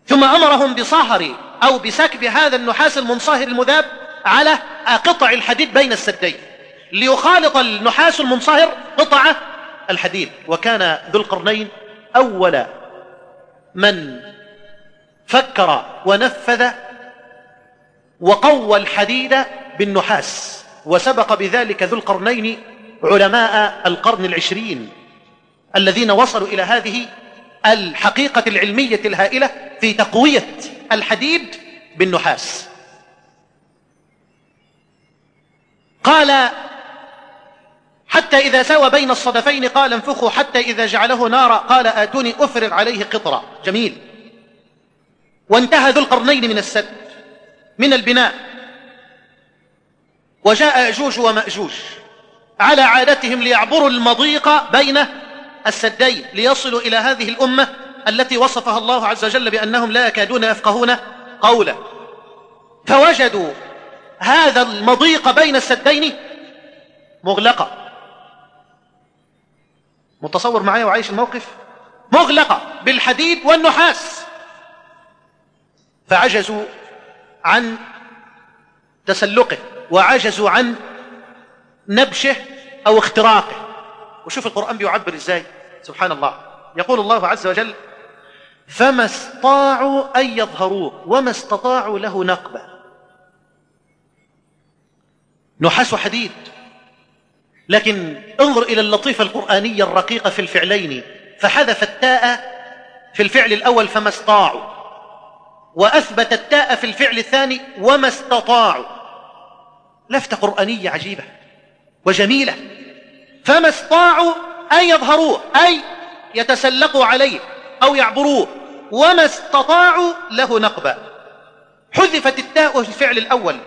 ثم أمرهم بصهر أو بسكب هذا النحاس المنصهر المذاب على قطع الحديد بين السدين. ليخالط النحاس المنصهر قطع الحديد. وكان ذو القرنين أول من فكر ونفذ وقوى الحديد بالنحاس وسبق بذلك ذو القرنين علماء القرن العشرين الذين وصلوا إلى هذه الحقيقة العلمية الهائلة في تقوية الحديد بالنحاس. قال حتى إذا سوى بين الصدفين قال انفخوا حتى إذا جعله نارا. قال آتوني أفرغ عليه قطرا جميل. وانتهى ذو القرنين من السد من البناء. وجاء أجوج ومأجوج على عادتهم ليعبروا المضيق بين السدين ليصلوا إلى هذه الأمة التي وصفها الله عز وجل بأنهم لا يكادون يفقهون قولا فوجدوا هذا المضيق بين السدين مغلقة. متصور معايا وعايش الموقف؟ مغلقة بالحديد والنحاس. فعجزوا عن تسلقه وعجزوا عن نبشه أو اختراقه. وشوف القرآن بيعبر إزاي. سبحان الله. يقول الله عز وجل فما استطاعوا أن يظهروه وما استطاعوا له نقبة نحاس حديد لكن انظر إلى اللطيفة القرآنية الرقيقة في الفعلين فحذف التاء في الفعل الأول فما استطاعوا وأثبت التاء في الفعل الثاني وما استطاعوا. لفتة قرآنية عجيبة وجميلة. فما استطاعوا أن يظهروه أي يتسلقوا عليه أو يعبروه. وما استطاعوا له نقبا. حذفت التاء في الفعل الأول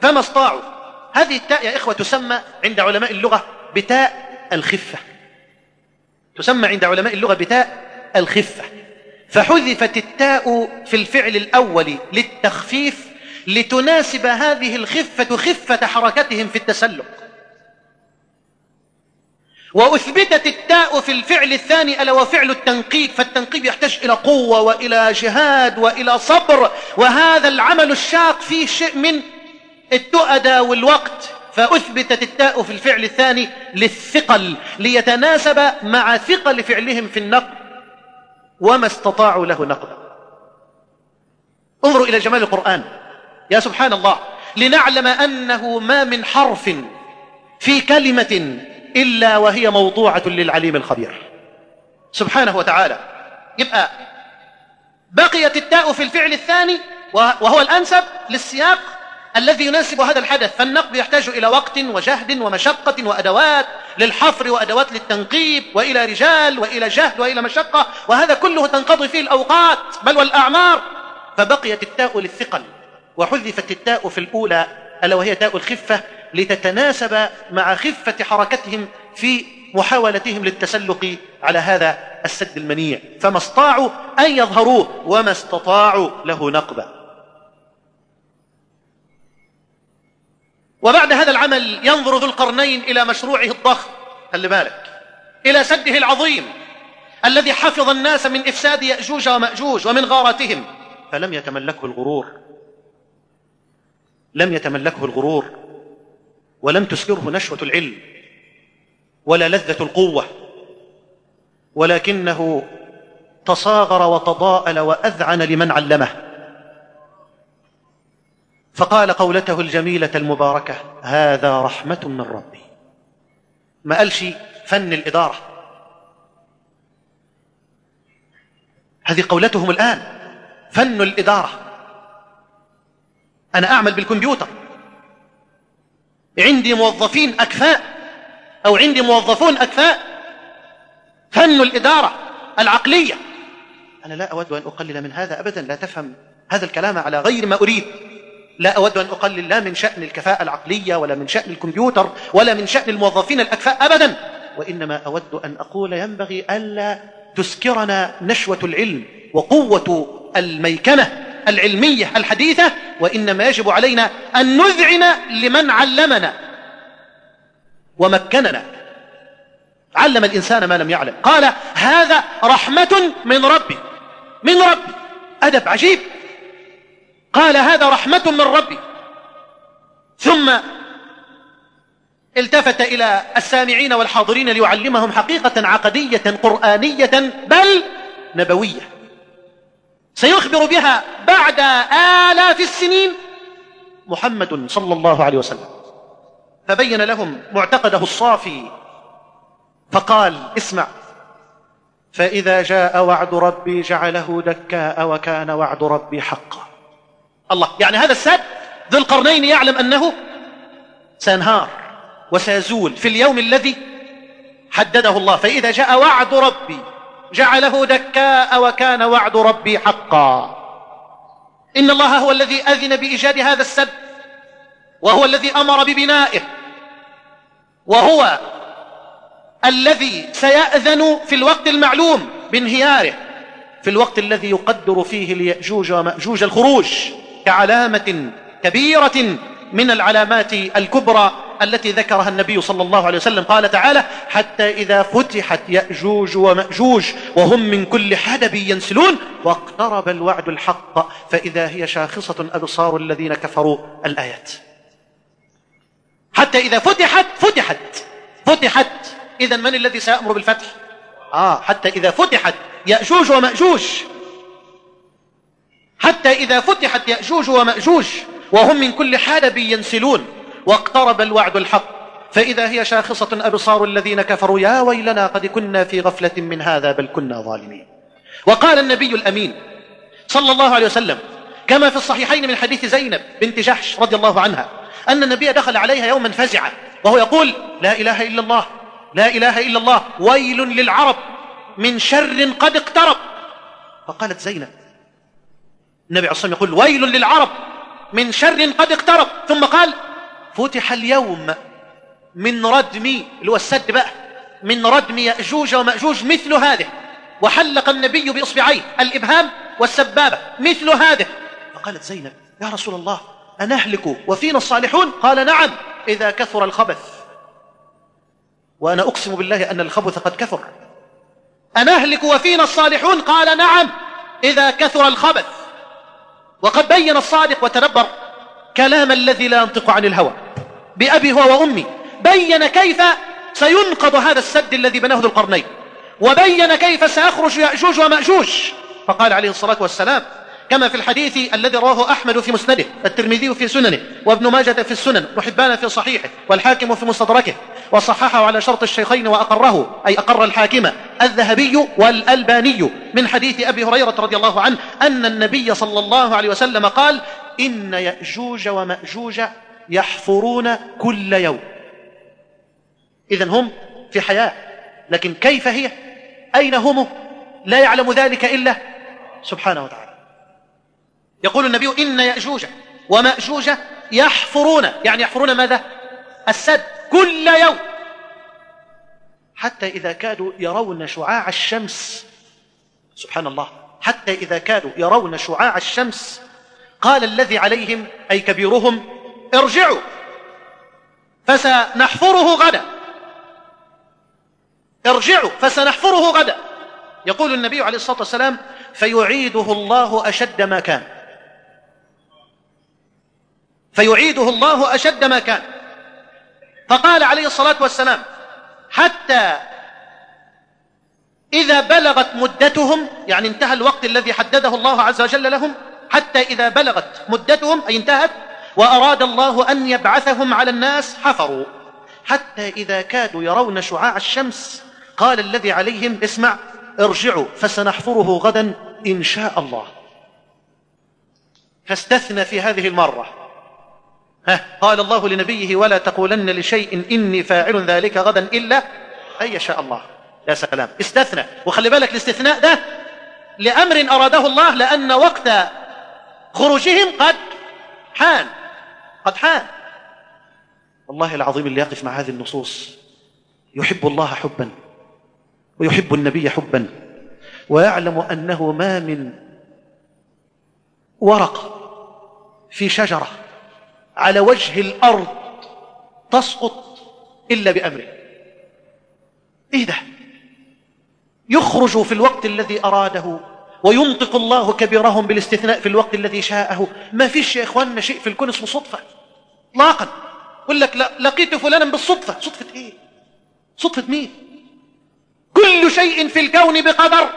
فما استطاعوا. هذه التاء يا إخوة تسمى عند علماء اللغة بتاء الخفة. تسمى عند علماء اللغة بتاء الخفة. فحذفت التاء في الفعل الأول للتخفيف لتناسب هذه الخفة خفة حركتهم في التسلق. وأثبتت التاء في الفعل الثاني ألا وفعل التنقيب فالتنقيب يحتاج إلى قوة وإلى جهاد وإلى صبر وهذا العمل الشاق فيه شيء من التؤدى والوقت فأثبتت التاء في الفعل الثاني للثقل ليتناسب مع ثقل فعلهم في النقد وما استطاعوا له نقدا انظروا إلى جمال القرآن. يا سبحان الله لنعلم أنه ما من حرف في كلمة إلا وهي موضوعة للعليم الخبير. سبحانه وتعالى. يبقى بقيت التاء في الفعل الثاني وهو الأنسب للسياق الذي يناسب هذا الحدث فالنقب يحتاج إلى وقت وجهد ومشقة وأدوات للحفر وأدوات للتنقيب وإلى رجال وإلى جهد وإلى مشقة وهذا كله تنقضي فيه الأوقات بل والأعمار. فبقيت التاء للثقل وحذفت التاء في الأولى ألا وهي تاء الخفة لتتناسب مع خفة حركتهم في محاولتهم للتسلق على هذا السد المنيع. فما استطاعوا أن يظهروه وما استطاعوا له نقبا. وبعد هذا العمل ينظر ذو القرنين إلى مشروعه الضخم خلي بالك إلى سده العظيم الذي حفظ الناس من إفساد يأجوج ومأجوج ومن غارتهم فلم يتملكه الغرور لم يتملكه الغرور ولم تسكره نشوة العلم ولا لذة القوة ولكنه تصاغر وتضاءل وأذعن لمن علمه. فقال قولته الجميلة المباركة هذا رحمة من ربي. ما قالش فن الإدارة. هذه قولتهم الآن فن الإدارة. أنا أعمل بالكمبيوتر. عندي موظفين أكفاء أو عندي موظفون أكفاء. فن الإدارة العقلية. أنا لا أود أن أقلل من هذا أبدا لا تفهم هذا الكلام على غير ما أريد. لا أود أن أقلل لا من شأن الكفاءة العقلية ولا من شأن الكمبيوتر ولا من شأن الموظفين الأكفاء أبدا وإنما أود أن أقول ينبغي ألا تسكرنا نشوة العلم وقوة الميكنة العلمية الحديثة وإنما يجب علينا أن نذعن لمن علمنا ومكننا. علم الإنسان ما لم يعلم. قال هذا رحمة من ربي من ربي. أدب عجيب. قال هذا رحمة من ربي. ثم التفت إلى السامعين والحاضرين ليعلمهم حقيقة عقدية قرآنية بل نبوية. سيخبر بها بعد آلاف السنين محمد صلى الله عليه وسلم. فبين لهم معتقده الصافي فقال اسمع فإذا جاء وعد ربي جعله دكاء وكان وعد ربي حقا. الله. يعني هذا السد ذو القرنين يعلم أنه سينهار وسيزول في اليوم الذي حدده الله. فإذا جاء وعد ربي جعله دكاء وكان وعد ربي حقا. إن الله هو الذي أذن بإيجاد هذا السد وهو الذي أمر ببنائه وهو الذي سيأذن في الوقت المعلوم بانهياره في الوقت الذي يقدر فيه ليأجوج ومأجوج الخروج. كعلامة كبيرة من العلامات الكبرى التي ذكرها النبي صلى الله عليه وسلم. قال تعالى حتى إذا فتحت يأجوج ومأجوج وهم من كل حدب ينسلون واقترب الوعد الحق فإذا هي شاخصة أبصار الذين كفروا الآيات. حتى إذا فتحت فتحت فتحت. إذا من الذي سيأمر بالفتح؟ آه حتى إذا فتحت يأجوج ومأجوج. حتى إذا فتحت يأجوج ومأجوج وهم من كل حدب ينسلون واقترب الوعد الحق. فإذا هي شاخصة أبصار الذين كفروا يا ويلنا قد كنا في غفلة من هذا بل كنا ظالمين. وقال النبي الأمين صلى الله عليه وسلم كما في الصحيحين من حديث زينب بنت جحش رضي الله عنها أن النبي دخل عليها يوما فزعا وهو يقول لا إله إلا الله لا إله إلا الله ويل للعرب من شر قد اقترب. فقالت زينب النبي عليه الصلاة والسلام يقول ويل للعرب من شر قد اقترب. ثم قال فتح اليوم من ردم اللي هو السد بقى من ردم يأجوج ومأجوج مثل هذه وحلق النبي بإصبعيه الإبهام والسبابة مثل هذه. فقالت زينب يا رسول الله أنهلك وفينا الصالحون؟ قال نعم إذا كثر الخبث. وأنا أقسم بالله أن الخبث قد كثر. أنهلك وفينا الصالحون؟ قال نعم إذا كثر الخبث. وقد بين الصادق وتدبر كلام الذي لا ينطق عن الهوى بأبي هو وأمي. بين كيف سينقض هذا السد الذي بناه ذو القرنين. وبين كيف سيخرج يأجوج ومأجوج. فقال عليه الصلاة والسلام كما في الحديث الذي رواه أحمد في مسنده الترمذي في سننه وابن ماجة في السنن وحبان في صحيحه والحاكم في مستدركه وصححه على شرط الشيخين وأقره أي أقر الحاكم الذهبي والألباني من حديث أبي هريرة رضي الله عنه أن النبي صلى الله عليه وسلم قال إن يأجوج ومأجوج يحفرون كل يوم. إذن هم في حياة لكن كيف هي؟ أين هم؟ لا يعلم ذلك إلا سبحانه وتعالى. يقول النبي إن يأجوج ومأجوج يحفرون. يعني يحفرون ماذا؟ السد كل يوم. حتى إذا كادوا يرون شعاع الشمس. سبحان الله. حتى إذا كادوا يرون شعاع الشمس. قال الذي عليهم أي كبيرهم ارجعوا. فسنحفره غدا. ارجعوا. فسنحفره غدا. يقول النبي عليه الصلاة والسلام فيعيده الله أشد ما كان. فيعيده الله أشد ما كان. فقال عليه الصلاة والسلام حتى إذا بلغت مدتهم يعني انتهى الوقت الذي حدده الله عز وجل لهم حتى إذا بلغت مدتهم أي انتهت وأراد الله أن يبعثهم على الناس حفروا. حتى إذا كادوا يرون شعاع الشمس قال الذي عليهم اسمع ارجعوا فسنحفره غدا إن شاء الله. فاستثنى في هذه المرة. ها قال الله لنبيه ولا تقولن لشيء إني فاعل ذلك غدا إلا أن يشاء الله. يا سلام. استثنى. وخلي بالك الاستثناء ده لأمر أراده الله لأن وقت خروجهم قد حان. قد حان. والله العظيم اللي يقف مع هذه النصوص يحب الله حبا ويحب النبي حبا ويعلم أنه ما من ورقة في شجرة على وجه الأرض تسقط إلا بأمره. إيه ده؟ يخرج في الوقت الذي أراده وينطق الله كبيرهم بالاستثناء في الوقت الذي شاءه. ما فيش يا إخواننا شيء في الكون اسمه صدفة اطلاقا. يقول لك لقيت فلانا بالصدفة. صدفة إيه؟ صدفة مين؟ كل شيء في الكون بقدر.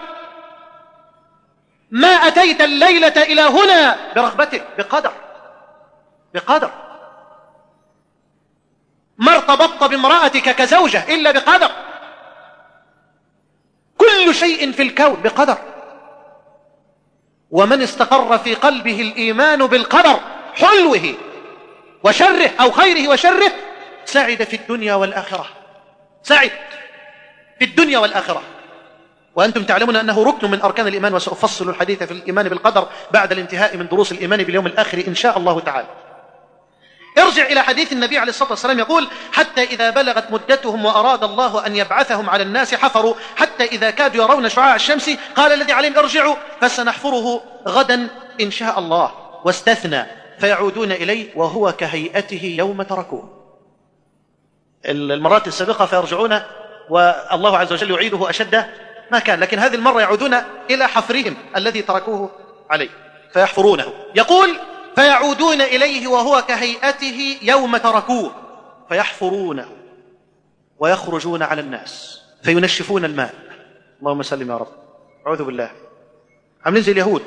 ما أتيت الليلة إلى هنا برغبتك بقدر. بقدر. ما ارتبطت بامرأتك كزوجة إلا بقدر. كل شيء في الكون بقدر. ومن استقر في قلبه الإيمان بالقدر حلوة وشره أو خيره وشره سعد في الدنيا والآخرة. سعد في الدنيا والآخرة. وأنتم تعلمون أنه ركن من أركان الإيمان وسأفصل الحديث في الإيمان بالقدر بعد الانتهاء من دروس الإيمان باليوم الآخر إن شاء الله تعالى. ارجع إلى حديث النبي عليه الصلاة والسلام يقول حتى إذا بلغت مدتهم وأراد الله أن يبعثهم على الناس حفروا حتى إذا كادوا يرون شعاع الشمس قال الذي عليهم ارجعوا فسنحفره غدا إن شاء الله واستثنى فيعودون إليه وهو كهيئته يوم تركوه. المرات السابقة فيرجعون والله عز وجل يعيده أشد ما كان لكن هذه المرة يعودون إلى حفرهم الذي تركوه عليه فيحفرونه. يقول فيعودون إليه وهو كهيئته يوم تركوه. فيحفرونه ويخرجون على الناس. فينشفون الماء. اللهم سلم يا رب. أعوذ بالله. عاملين زي اليهود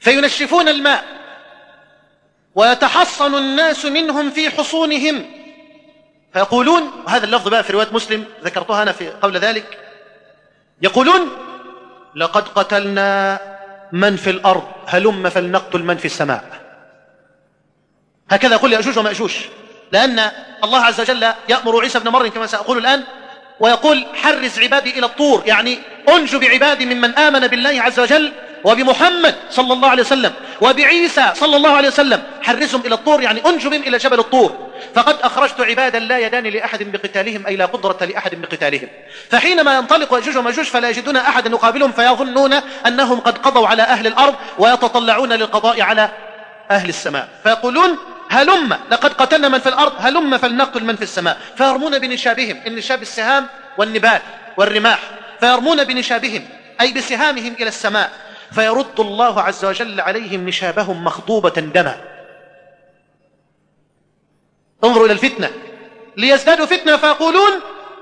فينشفون الماء. ويتحصن الناس منهم في حصونهم. فيقولون وهذا اللفظ بقى في رواية مسلم ذكرتها أنا في قبل ذلك. يقولون لقد قتلنا من في الأرض هلم فلنقتل من في السماء. هكذا يقول يأجوج ومأجوج لأن الله عز وجل يأمر عيسى بن مريم كما سأقول الآن ويقول حرز عبادي إلى الطور يعني أنجو بعبادي ممن آمن بالله عز وجل وبمحمد صلى الله عليه وسلم. وبعيسى صلى الله عليه وسلم حرزهم إلى الطور يعني أنجو بهم إلى جبل الطور. فقد أخرجت عبادا لا يدان لأحد بقتالهم أي لا قدرة لأحد بقتالهم. فحينما ينطلق يأجوج ومأجوج فلا يجدون أحدا يقابلهم فيظنون أنهم قد قضوا على أهل الأرض ويتطلعون للقضاء على أهل السماء. فيقولون هلم لقد قتلنا من في الأرض هلم فلنقتل من في السماء. فيرمون بنشابهم النشاب السهام والنبال والرماح. فيرمون بنشابهم أي بسهامهم إلى السماء. فيرد الله عز وجل عليهم نشابهم مخضوبة دما. انظروا إلى الفتنة. ليزدادوا فتنة فيقولون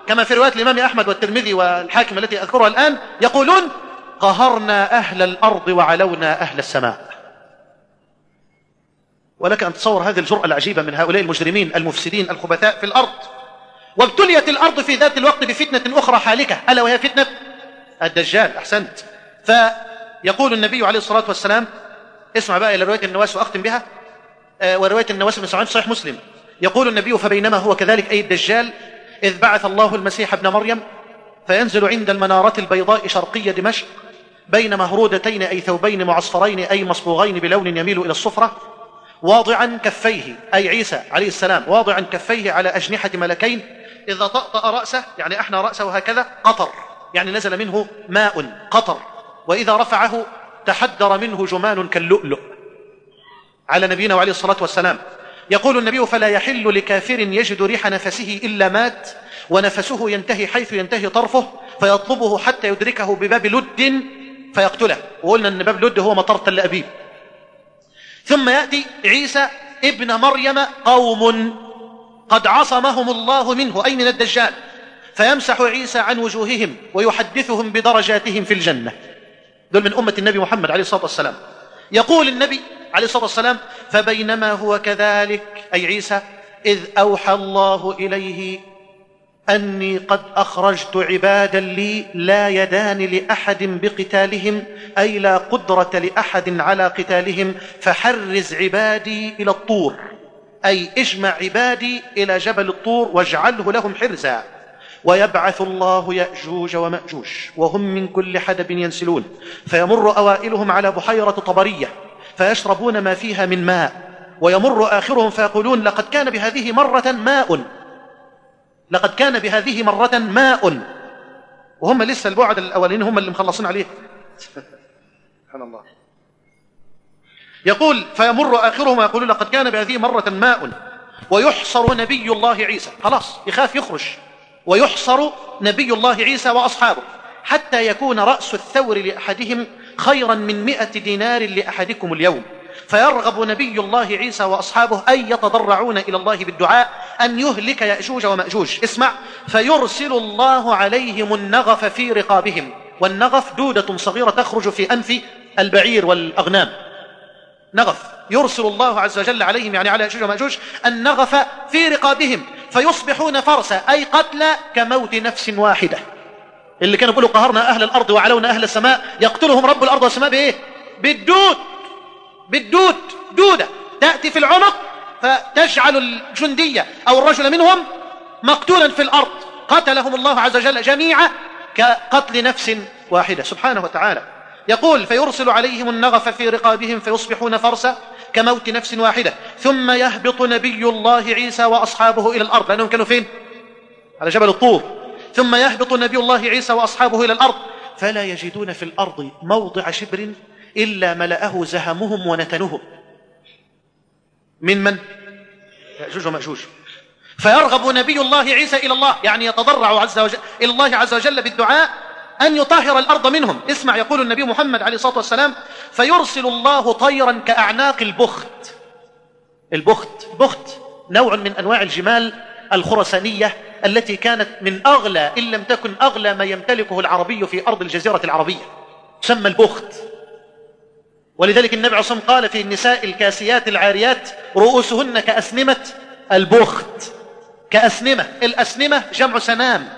كما في رواية الإمام أحمد والترمذي والحاكم التي أذكرها الآن يقولون قهرنا أهل الأرض وعلونا أهل السماء. ولك أن تصور هذه الجرأة العجيبة من هؤلاء المجرمين المفسدين الخبثاء في الأرض. وابتليت الأرض في ذات الوقت بفتنة أخرى حالكة. ألا وهي فتنة؟ الدجال أحسنت. فيقول النبي عليه الصلاة والسلام اسمع بقى إلى رواية النواس وأختم بها آه، ورواية النواس بن سعيد صحيح مسلم. يقول النبي فبينما هو كذلك أي الدجال إذ بعث الله المسيح ابن مريم فينزل عند المنارة البيضاء شرقية دمشق بين مهرودتين أي ثوبين معصفرين أي مصبوغين بلون يميل إلى الصفرة واضعا كفيه أي عيسى عليه السلام واضعا كفيه على أجنحة ملكين إذا طأطأ رأسه يعني أحنى رأسه هكذا قطر يعني نزل منه ماء قطر. وإذا رفعه تحدر منه جمان كاللؤلؤ. على نبينا وعليه الصلاة والسلام. يقول النبي فلا يحل لكافر يجد ريح نفسه إلا مات ونفسه ينتهي حيث ينتهي طرفه فيطلبه حتى يدركه بباب لد فيقتله. وقلنا أن باب لد هو مطار تل أبيب ثم يأتي عيسى ابن مريم قوم قد عصمهم الله منه. أي من الدجال؟ فيمسح عيسى عن وجوههم ويحدثهم بدرجاتهم في الجنة. دول من أمة النبي محمد عليه الصلاة والسلام. يقول النبي عليه الصلاة والسلام فبينما هو كذلك أي عيسى إذ أوحى الله إليه أني قد أخرجت عبادا لي لا يدان لأحد بقتالهم أي لا قدرة لأحد على قتالهم فحرز عبادي إلى الطور. أي اجمع عبادي إلى جبل الطور واجعله لهم حرزا. ويبعث الله يأجوج ومأجوج وهم من كل حدب ينسلون. فيمر أوائلهم على بحيرة طبرية فيشربون ما فيها من ماء ويمر آخرهم فيقولون لقد كان بهذه مرة ماء. لقد كان بهذه مرة ماء. وهم لسه البعد الأولين هم اللي مخلصين عليه. سبحان الله. يقول فيمر آخرهم ويقول لقد كان بهذه مرة ماء. ويحصر نبي الله عيسى. خلاص يخاف يخرج. ويحصر نبي الله عيسى وأصحابه حتى يكون رأس الثور لأحدهم خيرا من مئة دينار لأحدكم اليوم. فيرغب نبي الله عيسى وأصحابه أن يتضرعون إلى الله بالدعاء أن يهلك يأجوج ومأجوج. اسمع. فيرسل الله عليهم النغف في رقابهم. والنغف دودة صغيرة تخرج في أنف البعير والأغنام. نغف. يرسل الله عز وجل عليهم يعني على يأجوج ومأجوج النغف في رقابهم. فيصبحون فرسا أي قتلى كموت نفس واحدة. اللي كانوا يقولوا قهرنا أهل الأرض وعلونا أهل السماء يقتلهم رب الأرض والسماء بإيه؟ بالدود. بالدود دودة. تأتي في العنق فتجعل الجندية أو الرجل منهم مقتولا في الأرض. قتلهم الله عز وجل جميعا كقتل نفس واحدة. سبحانه وتعالى يقول فيرسل عليهم النغف في رقابهم فيصبحون فرسا كموت نفس واحدة. ثم يهبط نبي الله عيسى وأصحابه إلى الأرض. لأنهم كانوا فين؟ على جبل الطور. ثم يهبط نبي الله عيسى وأصحابه إلى الأرض. فلا يجدون في الأرض موضع شبر إلا ملأه زهمهم ونتنهم من من؟ يأجوج ومأجوج. فيرغب نبي الله عيسى إلى الله يعني يتضرع عز وجل إلى الله عز وجل بالدعاء أن يطهر الأرض منهم. اسمع يقول النبي محمد عليه الصلاة والسلام فيرسل الله طيرا كأعناق البخت. البخت بخت نوع من أنواع الجمال الخرسانية التي كانت من أغلى إن لم تكن أغلى ما يمتلكه العربي في أرض الجزيرة العربية. تسمى البخت. ولذلك النبي عليه الصلاة والسلام قال في النساء الكاسيات العاريات رؤوسهن كأسنمة البخت. كأسنمة. الأسنمة جمع سنام.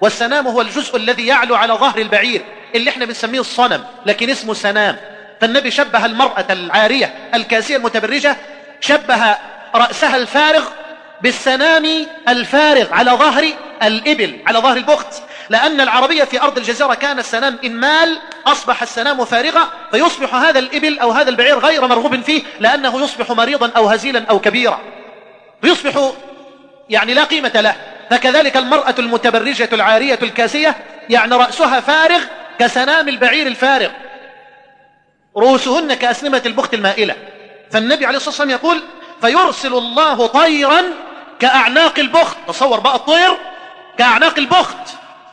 والسنام هو الجزء الذي يعلو على ظهر البعير اللي إحنا بنسميه الصنم لكن اسمه سنام. فالنبي شبه المرأة العارية الكاسية المتبرجة شبه رأسها الفارغ بالسنام الفارغ على ظهر الإبل على ظهر البخت. لأن العربية في أرض الجزيرة كان السنام إن مال أصبح السنام فارغة فيصبح هذا الإبل أو هذا البعير غير مرغوب فيه لأنه يصبح مريضا أو هزيلا أو كبيرا. فيصبح يعني لا قيمة له. فكذلك المرأة المتبرجة العارية الكاسية يعني رأسها فارغ كسنام البعير الفارغ. رؤوسهن كأسنمة البخت المائلة. فالنبي عليه الصلاة والسلام يقول فيرسل الله طيرا كأعناق البخت. تصور بقى الطير. كأعناق البخت.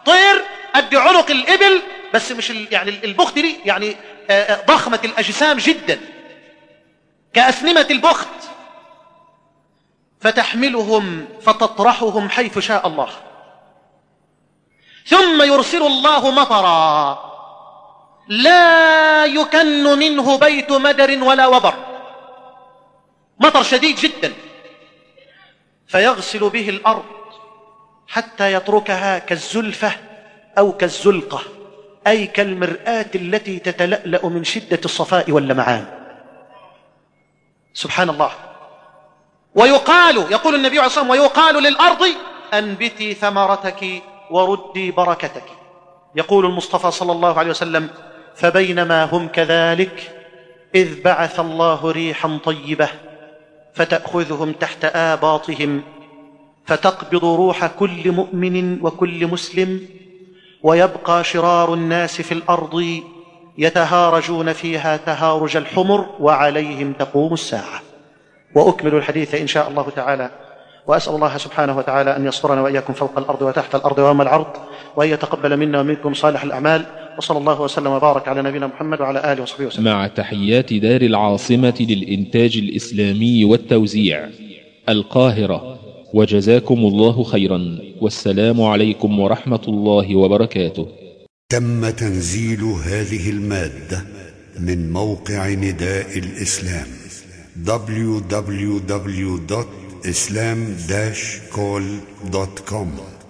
طير قد عنق الإبل بس مش يعني البخت دي يعني ضخمة الأجسام جدا. كأسنمة البخت. فتحملهم فتطرحهم حيث شاء الله. ثم يرسل الله مطرا لا يكن منه بيت مدر ولا وبر. مطر شديد جدا. فيغسل به الأرض حتى يتركها كالزلفة أو كالزلقة أي كالمرآة التي تتلألأ من شدة الصفاء واللمعان. سبحان الله. ويقال يقول النبي عليه الصلاة والسلام ويقال للأرض أنبتي ثمرتك وردي بركتك. يقول المصطفى صلى الله عليه وسلم فبينما هم كذلك إذ بعث الله ريحا طيبة فتأخذهم تحت آباطهم فتقبض روح كل مؤمن وكل مسلم ويبقى شرار الناس في الأرض يتهارجون فيها تهارج الحمر وعليهم تقوم الساعة. وأكمل الحديث إن شاء الله تعالى. وأسأل الله سبحانه وتعالى أن يصبرنا وإياكم فوق الأرض وتحت الأرض وأما العرض وأن يتقبل منا ومنكم صالح الأعمال. وصلى الله وسلم وبارك على نبينا محمد وعلى آله وصحبه وسلم. مع تحيات دار العاصمة للإنتاج الإسلامي والتوزيع القاهرة. وجزاكم الله خيرا. والسلام عليكم ورحمة الله وبركاته. تم تنزيل هذه المادة من موقع نداء الإسلام. www.islam-call.com